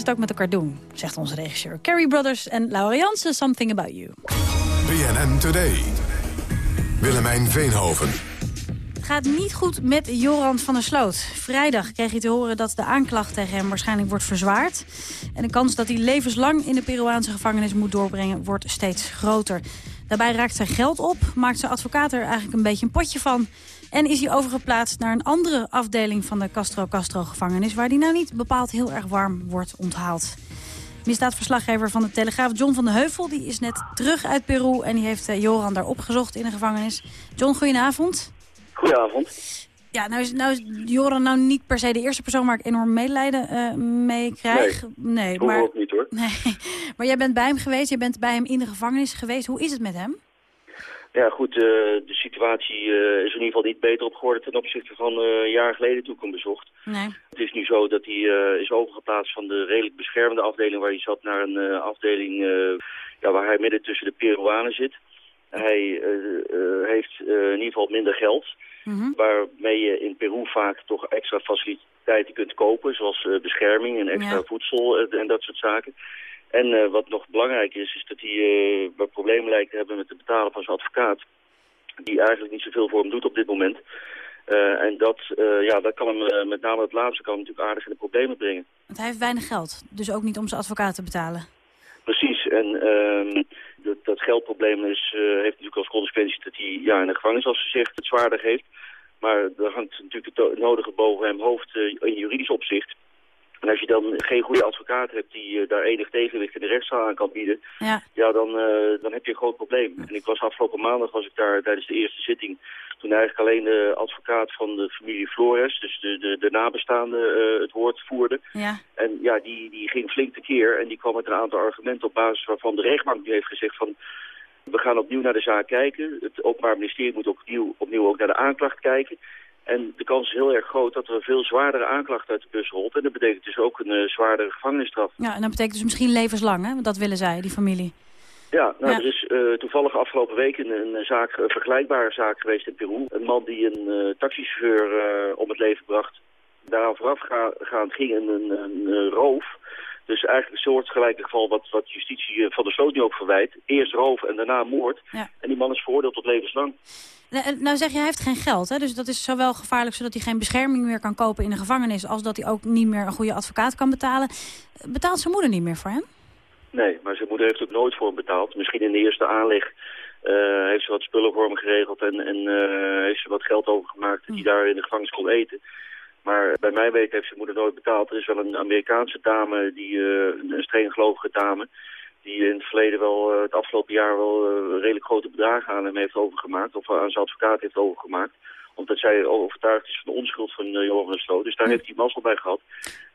ze het ook met elkaar doen, zegt onze regisseur. Carrie Brothers en Laura Jansen, Something About You. BNN Today. Willemijn Veenhoven. Het gaat niet goed met Joran van der Sloot. Vrijdag kreeg hij te horen dat de aanklacht tegen hem waarschijnlijk wordt verzwaard. En de kans dat hij levenslang in de Peruaanse gevangenis moet doorbrengen wordt steeds groter. Daarbij raakt zijn geld op, maakt zijn advocaat er eigenlijk een beetje een potje van... en is hij overgeplaatst naar een andere afdeling van de Castro Castro gevangenis... waar hij nou niet bepaald heel erg warm wordt onthaald. Misdaadverslaggever van de Telegraaf, John van de Heuvel... die is net terug uit Peru en die heeft eh, Joran daar opgezocht in de gevangenis. John, goedenavond. Goedenavond. Ja, nou is, nou is Joran nou niet per se de eerste persoon waar ik enorm medelijden eh, mee krijg. Nee, maar, ook niet hoor. Nee, maar jij bent bij hem geweest, je bent bij hem in de gevangenis geweest. Hoe is het met hem? Ja goed, eh, de situatie eh, is in ieder geval niet beter op geworden ten opzichte van een jaar geleden toen ik hem bezocht. Nee. Het is nu zo dat hij is overgeplaatst van de redelijk beschermde afdeling waar hij zat naar een afdeling ja, waar hij midden tussen de Peruanen zit. Hij heeft in ieder geval minder geld. Mhm. Waarmee je in Peru vaak toch extra faciliteiten kunt kopen, zoals eh, bescherming en extra voedsel eh, en dat soort zaken. En eh, wat nog belangrijk is, is dat hij wat problemen lijkt te hebben met het betalen van zijn advocaat. Die eigenlijk niet zoveel voor hem doet op dit moment. en dat, ja, dat kan hem, met name het laatste, kan hem natuurlijk aardig in de problemen brengen. Want hij heeft weinig geld, dus ook niet om zijn advocaat te betalen. Precies, en ehm, dat, dat geldprobleem is, heeft natuurlijk als consequentie dat hij ja, in de gevangenis, als gezegd, het zwaarder heeft. Maar er hangt natuurlijk het nodige boven hem hoofd in juridisch opzicht. En als je dan geen goede advocaat hebt die uh, daar enig tegenwicht in de rechtszaal aan kan bieden, ja, ja dan, dan heb je een groot probleem. En ik was afgelopen maandag was ik daar tijdens de eerste zitting, toen eigenlijk alleen de advocaat van de familie Flores, dus de, de, de nabestaande, het woord voerde. Ja. En ja, die, die ging flink tekeer en die kwam met een aantal argumenten op basis waarvan de rechtbank nu heeft gezegd van we gaan opnieuw naar de zaak kijken. Het Openbaar Ministerie moet opnieuw, opnieuw ook naar de aanklacht kijken. En de kans is heel erg groot dat er een veel zwaardere aanklacht uit de bus rolt. En dat betekent dus ook een uh, zwaardere gevangenisstraf. Ja, en dat betekent dus misschien levenslang, hè? Want dat willen zij, die familie. Ja, nou, er is uh, toevallig afgelopen week een, een, zaak, een vergelijkbare zaak geweest in Peru. Een man die een uh, taxichauffeur om het leven bracht. Daaraan voorafgaand ging een, een, een roof. Dus eigenlijk een soortgelijke geval wat, wat justitie van de sloot nu ook verwijt. Eerst roof en daarna moord. Ja. En die man is veroordeeld tot levenslang. Nou, nou zeg je, hij heeft geen geld. Hè? Dus dat is zowel gevaarlijk zodat hij geen bescherming meer kan kopen in de gevangenis... als dat hij ook niet meer een goede advocaat kan betalen. Betaalt zijn moeder niet meer voor hem? Nee, maar zijn moeder heeft ook nooit voor hem betaald. Misschien in de eerste aanleg uh, heeft ze wat spullen voor hem geregeld... en, en uh, heeft ze wat geld overgemaakt dat hij daar in de gevangenis kon eten. Maar bij mij weet heeft zijn moeder nooit betaald. Er is wel een Amerikaanse dame, die, uh, een streng gelovige dame... die in het verleden wel, uh, het afgelopen jaar wel uh, redelijk grote bedragen aan hem heeft overgemaakt. Of aan zijn advocaat heeft overgemaakt. Omdat zij overtuigd is van de onschuld van uh, Johan Sloot. Dus daar heeft hij mazzel bij gehad.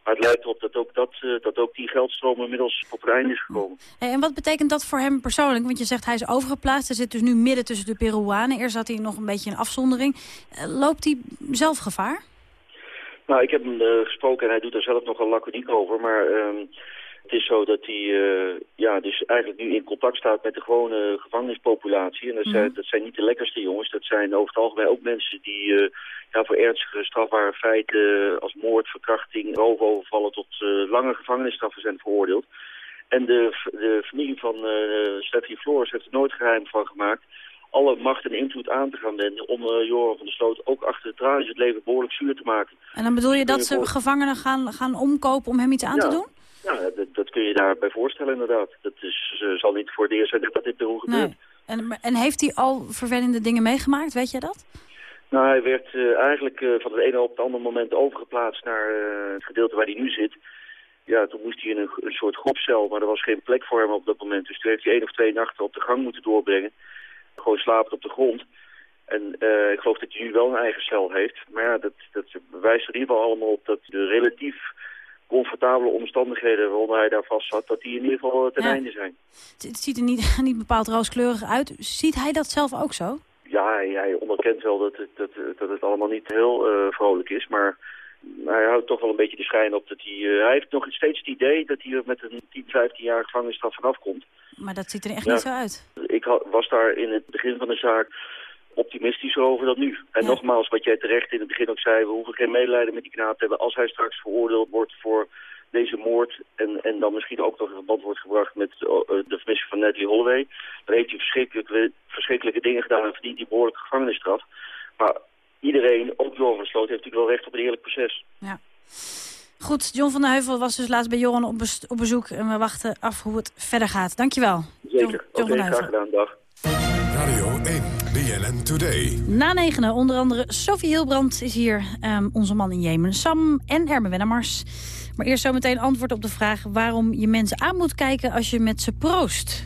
Maar het lijkt erop dat ook, dat, dat ook die geldstroom inmiddels op het einde is gekomen. Hey, en wat betekent dat voor hem persoonlijk? Want je zegt hij is overgeplaatst. Hij zit dus nu midden tussen de Peruanen. Eerst zat hij nog een beetje in afzondering. loopt hij zelf gevaar? Nou, ik heb hem uh, gesproken en hij doet er zelf nogal laconiek over. Maar um, het is zo dat hij uh, ja, dus eigenlijk nu in contact staat met de gewone gevangenispopulatie. En dat, zijn, dat zijn niet de lekkerste jongens. Dat zijn over het algemeen ook mensen die uh, ja, voor ernstige strafbare feiten als moord, verkrachting, roofovervallen tot lange gevangenisstraffen zijn veroordeeld. En de, de familie van Stephanie Flores heeft er nooit geheim van gemaakt alle macht en invloed aan te gaan wenden om uh, Joran van der Sloot ook achter de tralies het leven behoorlijk zuur te maken. En dan bedoel je dat ze gevangenen gaan, gaan omkopen om hem iets aan ja. te doen? Ja, dat, dat, kun je daarbij voorstellen inderdaad. Dat is, uh, zal niet voor het eerst zijn dat dit Peru gebeurt. Nee. En, en heeft hij al vervelende dingen meegemaakt, weet je dat? Nou, hij werd uh, eigenlijk van het ene op het andere moment overgeplaatst naar het gedeelte waar hij nu zit. Ja, toen moest hij in een, een soort groepcel, maar er was geen plek voor hem op dat moment. Dus toen heeft hij één of twee nachten op de gang moeten doorbrengen gewoon slapend op de grond. En uh, ik geloof dat hij nu wel een eigen cel heeft. Maar ja, dat, dat wijst er in ieder geval allemaal op dat de relatief comfortabele omstandigheden waaronder hij daar vast zat, dat die in ieder geval ten ja. einde zijn. Het, het ziet er niet, niet bepaald rooskleurig uit. Ziet hij dat zelf ook zo? Ja, hij, hij onderkent wel dat het, dat, dat het allemaal niet heel uh, vrolijk is, maar hij houdt toch wel een beetje de schijn op dat hij... Uh, hij heeft nog steeds het idee dat hij er met een 10, 15 jaar gevangenisstraf vanaf komt. Maar dat ziet er echt ja. niet zo uit. Ik was daar in het begin van de zaak optimistischer over dan nu. En ja. nogmaals, wat jij terecht in het begin ook zei... we hoeven geen medelijden met die knaap te hebben... als hij straks veroordeeld wordt voor deze moord en, en dan misschien ook nog in verband wordt gebracht met uh, de vermissing van Natalie Holloway. Dan heeft hij verschrikkelijke, verschrikkelijke dingen gedaan en verdient hij behoorlijke gevangenisstraf. Maar iedereen, ook Johan van Sloot, heeft natuurlijk wel recht op een eerlijk proces. Ja. Goed, John van der Heuvel was dus laatst bij Johan op, op bezoek. En we wachten af hoe het verder gaat. Dankjewel. Zeker. Oké, okay, graag gedaan. Dag. Radio 1, BNN Today. Na negenen, onder andere Sophie Hilbrand is hier. Um, onze man in Jemen, Sam en Erme Wennemars. Maar eerst zometeen antwoord op de vraag waarom je mensen aan moet kijken als je met ze proost.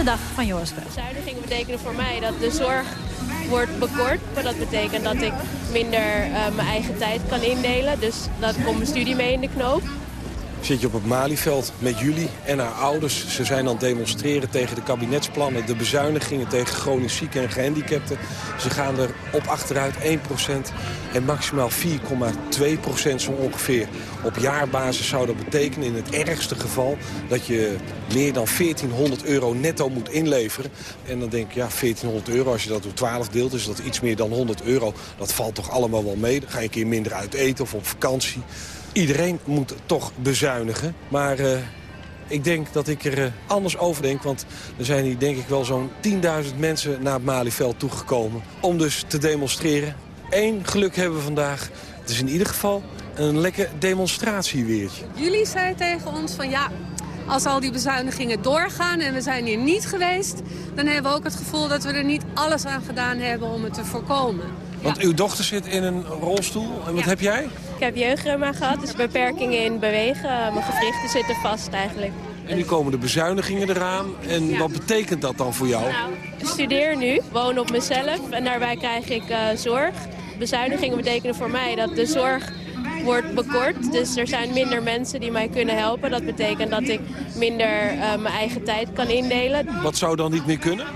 De dag van Joris. Bezuinigingen betekenen voor mij dat de zorg wordt bekort. Maar dat betekent dat ik minder uh, mijn eigen tijd kan indelen. Dus dat komt mijn studie mee in de knoop zit je op het Malieveld met jullie en haar ouders. Ze zijn aan het demonstreren tegen de kabinetsplannen, de bezuinigingen tegen chronisch zieken en gehandicapten. Ze gaan er op achteruit 1% en maximaal 4,2% zo ongeveer. Op jaarbasis zou dat betekenen in het ergste geval dat je meer dan 1400 euro netto moet inleveren. En dan denk ik, ja, 1400 euro, als je dat door 12 deelt, is dat iets meer dan 100 euro. Dat valt toch allemaal wel mee. Dan ga je een keer minder uit eten of op vakantie. Iedereen moet toch bezuinigen. Maar uh, ik denk dat ik er uh, anders over denk. Want er zijn hier denk ik wel zo'n 10.000 mensen naar het Malieveld toegekomen. Om dus te demonstreren. Eén geluk hebben we vandaag. Het is in ieder geval een lekker demonstratieweertje. Jullie zeiden tegen ons van ja, als al die bezuinigingen doorgaan en we zijn hier niet geweest... dan hebben we ook het gevoel dat we er niet alles aan gedaan hebben om het te voorkomen. Want uw dochter zit in een rolstoel. En wat heb jij? Ik heb jeugdreuma gehad, dus beperkingen in bewegen. Mijn gewrichten zitten vast eigenlijk. En nu komen de bezuinigingen eraan. En wat betekent dat dan voor jou? Nou, ik studeer nu, woon op mezelf en daarbij krijg ik uh, zorg. Bezuinigingen betekenen voor mij dat de zorg wordt bekort. Dus er zijn minder mensen die mij kunnen helpen. Dat betekent dat ik minder uh, mijn eigen tijd kan indelen. Wat zou dan niet meer kunnen?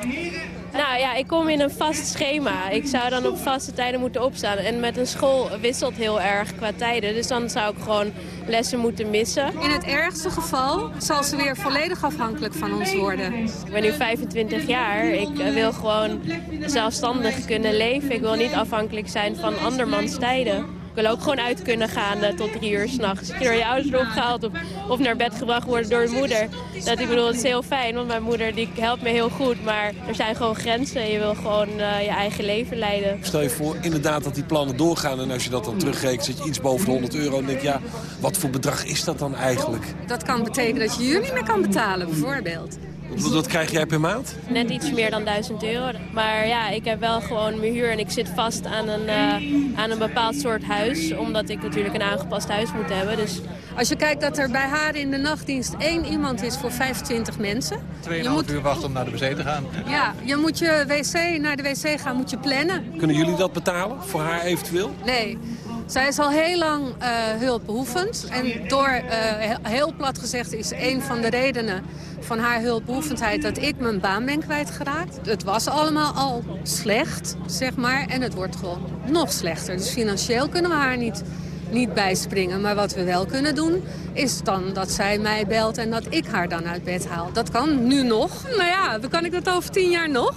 Nou ja, ik kom in een vast schema. Ik zou dan op vaste tijden moeten opstaan. En met een school wisselt heel erg qua tijden. Dus dan zou ik gewoon lessen moeten missen. In het ergste geval zal ze weer volledig afhankelijk van ons worden. Ik ben nu 25 jaar. Ik eh, wil gewoon zelfstandig kunnen leven. Ik wil niet afhankelijk zijn van andermans tijden. Ik wil ook gewoon uit kunnen gaan uh, tot drie uur s'nachts. Door je ouders erop gehaald of, of naar bed gebracht worden door je moeder. Dat, ik bedoel, het is heel fijn, want mijn moeder die helpt me heel goed. Maar er zijn gewoon grenzen. Je wil gewoon uh, je eigen leven leiden. Stel je voor inderdaad dat die plannen doorgaan. En als je dat dan terugrekent, zit je iets boven de 100 euro. En denk ja, wat voor bedrag is dat dan eigenlijk? Dat kan betekenen dat je jullie meer kan betalen, bijvoorbeeld. Wat krijg jij per maand? Net iets meer dan 1000 euro. Maar ja, ik heb wel gewoon mijn huur en ik zit vast aan een, uh, aan een bepaald soort huis. Omdat ik natuurlijk een aangepast huis moet hebben. Dus... Als je kijkt dat er bij haar in de nachtdienst één iemand is voor 25 mensen. Tweeënhalf moet... uur wachten om naar de wc te gaan. Ja, je moet je wc, naar de wc gaan, moet je plannen. Kunnen jullie dat betalen voor haar eventueel? Nee. Zij is al heel lang uh, hulpbehoevend. En door, uh, heel plat gezegd, is een van de redenen van haar hulpbehoevendheid dat ik mijn baan ben kwijtgeraakt. Het was allemaal al slecht, zeg maar. En het wordt gewoon nog slechter. Dus financieel kunnen we haar niet, niet bijspringen. Maar wat we wel kunnen doen, is dan dat zij mij belt en dat ik haar dan uit bed haal. Dat kan nu nog. Nou ja, kan ik dat over tien jaar nog?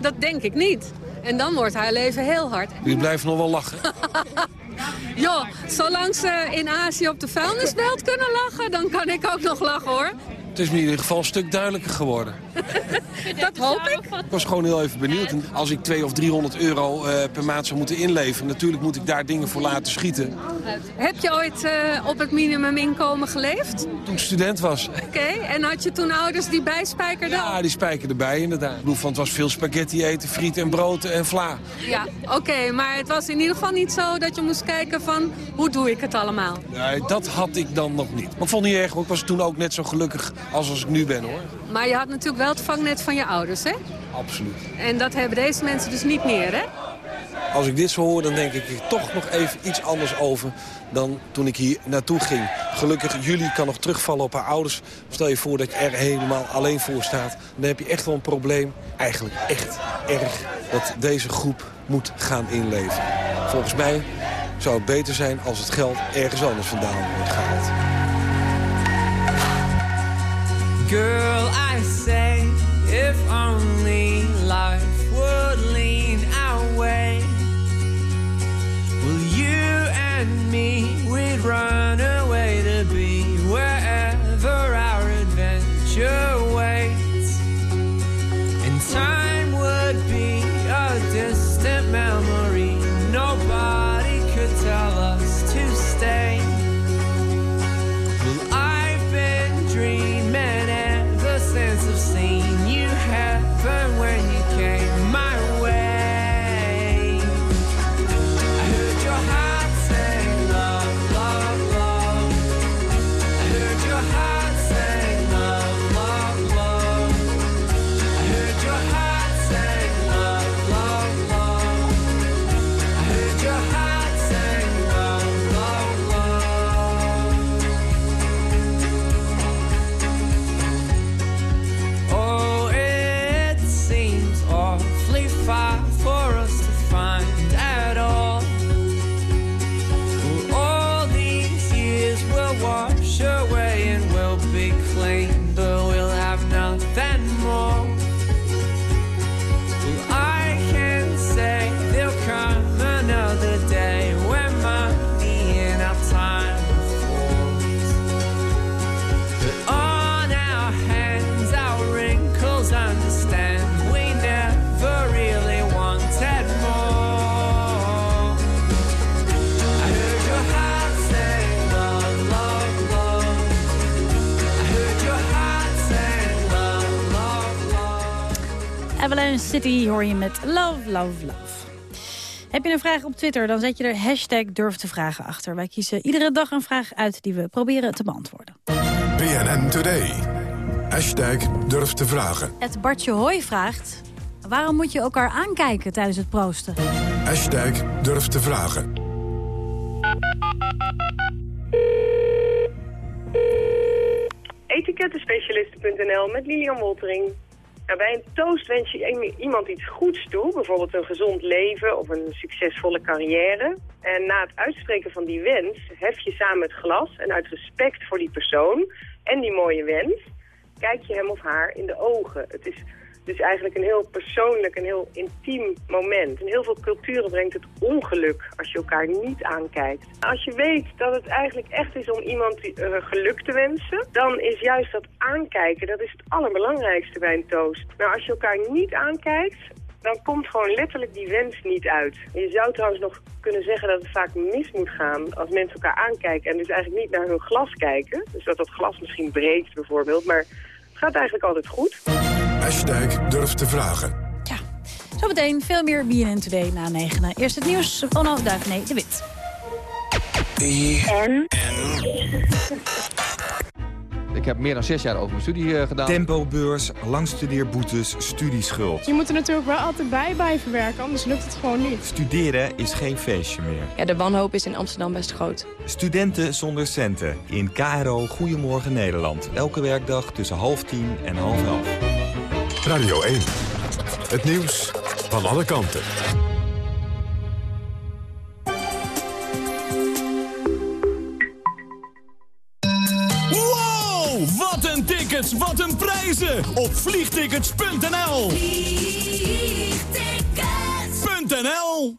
Dat denk ik niet. En dan wordt haar leven heel hard. U blijft nog wel lachen. Ja, zolang ze in Azië op de vuilnisbelt kunnen lachen, dan kan ik ook nog lachen hoor. Het is in ieder geval een stuk duidelijker geworden. dat hoop ik. Ik was gewoon heel even benieuwd. als ik 200 of 300 euro uh, per maand zou moeten inleveren... natuurlijk moet ik daar dingen voor laten schieten. Heb je ooit uh, op het minimuminkomen geleefd? Toen ik student was. Oké, en had je toen ouders die bijspijkerden? Ja, die spijkerden bij inderdaad. Ik bedoel, van het was veel spaghetti eten, friet en brood en vla. Ja, oké, maar het was in ieder geval niet zo dat je moest kijken van... hoe doe ik het allemaal? Nee, dat had ik dan nog niet. Maar ik vond het niet erg, ik was toen ook net zo gelukkig als als ik nu ben hoor. Maar je had natuurlijk wel het vangnet van je ouders, hè? Absoluut. En dat hebben deze mensen dus niet meer, hè? Als ik dit zo hoor, dan denk ik er toch nog even iets anders over dan toen ik hier naartoe ging. Gelukkig, jullie kan nog terugvallen op haar ouders. Stel je voor dat je er helemaal alleen voor staat. Dan heb je echt wel een probleem. Eigenlijk echt erg dat deze groep moet gaan inleven. Volgens mij zou het beter zijn als het geld ergens anders vandaan wordt gehaald. Girl, I say, if only life would lean our way. Will you and me, we'd run away to be wherever our adventure Avalanche City hoor je met Love, Love, Love. Heb je een vraag op Twitter, dan zet je er hashtag durf te vragen achter. Wij kiezen iedere dag een vraag uit die we proberen te beantwoorden. BNN Today. Hashtag durf te vragen. Het Bartje Hooi vraagt... waarom moet je elkaar aankijken tijdens het proosten? Hashtag durf te vragen. Etikettenspecialisten.nl met Lilian Woltering. Nou, bij een toast wens je iemand iets goeds toe, bijvoorbeeld een gezond leven of een succesvolle carrière. En na het uitspreken van die wens hef je samen het glas en uit respect voor die persoon en die mooie wens, kijk je hem of haar in de ogen. Het is dus eigenlijk een heel persoonlijk, een heel intiem moment. In heel veel culturen brengt het ongeluk als je elkaar niet aankijkt. Als je weet dat het eigenlijk echt is om iemand eh, geluk te wensen, dan is juist dat aankijken, dat is het allerbelangrijkste bij een toast. Nou, als je elkaar niet aankijkt, dan komt gewoon letterlijk die wens niet uit. Je zou trouwens nog kunnen zeggen dat het vaak mis moet gaan als mensen elkaar aankijken en dus eigenlijk niet naar hun glas kijken. Dus dat dat glas misschien breekt bijvoorbeeld, maar gaat eigenlijk altijd goed. Hashtag durf te vragen. Zometeen veel meer BNN Today na 9. Eerst het nieuws, Onno Duivené de Wit. En? Ik heb meer dan zes jaar over mijn studie eh, gedaan. Tempobeurs, langstudeerboetes, studieschuld. Je moet er natuurlijk wel altijd bij blijven werken, anders lukt het gewoon niet. Studeren is geen feestje meer. Ja, de wanhoop is in Amsterdam best groot. Studenten zonder centen. In KRO Goedemorgen Nederland. Elke werkdag tussen half tien en half elf. Radio 1. Het nieuws van alle kanten. Op vliegtickets.nl. Vliegtickets.nl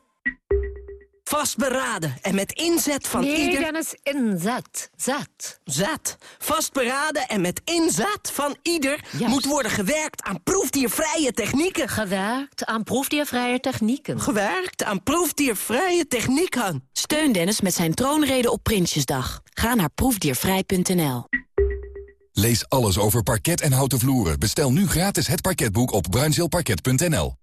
Vastberaden en met inzet van nee, ieder... dan is inzet. Zet. Zet. Vastberaden en met inzet van ieder moet worden gewerkt aan proefdiervrije technieken. Gewerkt aan proefdiervrije technieken. Gewerkt aan proefdiervrije technieken. Steun Dennis met zijn troonrede op Prinsjesdag. Ga naar proefdiervrij.nl. Lees alles over parket en houten vloeren. Bestel nu gratis het parketboek op bruinzeelparket.nl.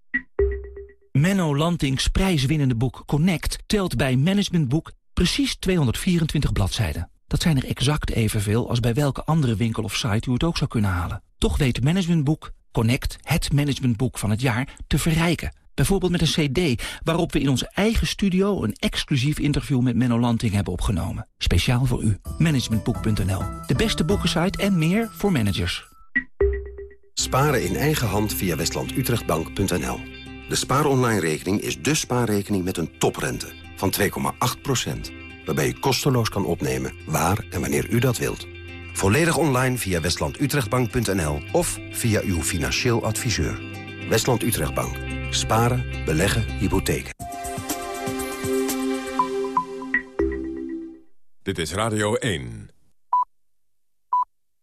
Menno Lantings prijswinnende boek Connect telt bij Managementboek precies 224 bladzijden. Dat zijn er exact evenveel als bij welke andere winkel of site u het ook zou kunnen halen. Toch weet Managementboek Connect het managementboek van het jaar te verrijken. Bijvoorbeeld met een cd waarop we in onze eigen studio een exclusief interview met Menno Lanting hebben opgenomen. Speciaal voor u. Managementboek.nl. De beste boekensite en meer voor managers. Sparen in eigen hand via westlandutrechtbank.nl. De spaaronline-rekening is de spaarrekening met een toprente van 2,8%. Waarbij u kosteloos kan opnemen waar en wanneer u dat wilt. Volledig online via westlandutrechtbank.nl of via uw financieel adviseur. Westland Utrechtbank. Sparen, beleggen, hypotheken. Dit is Radio 1.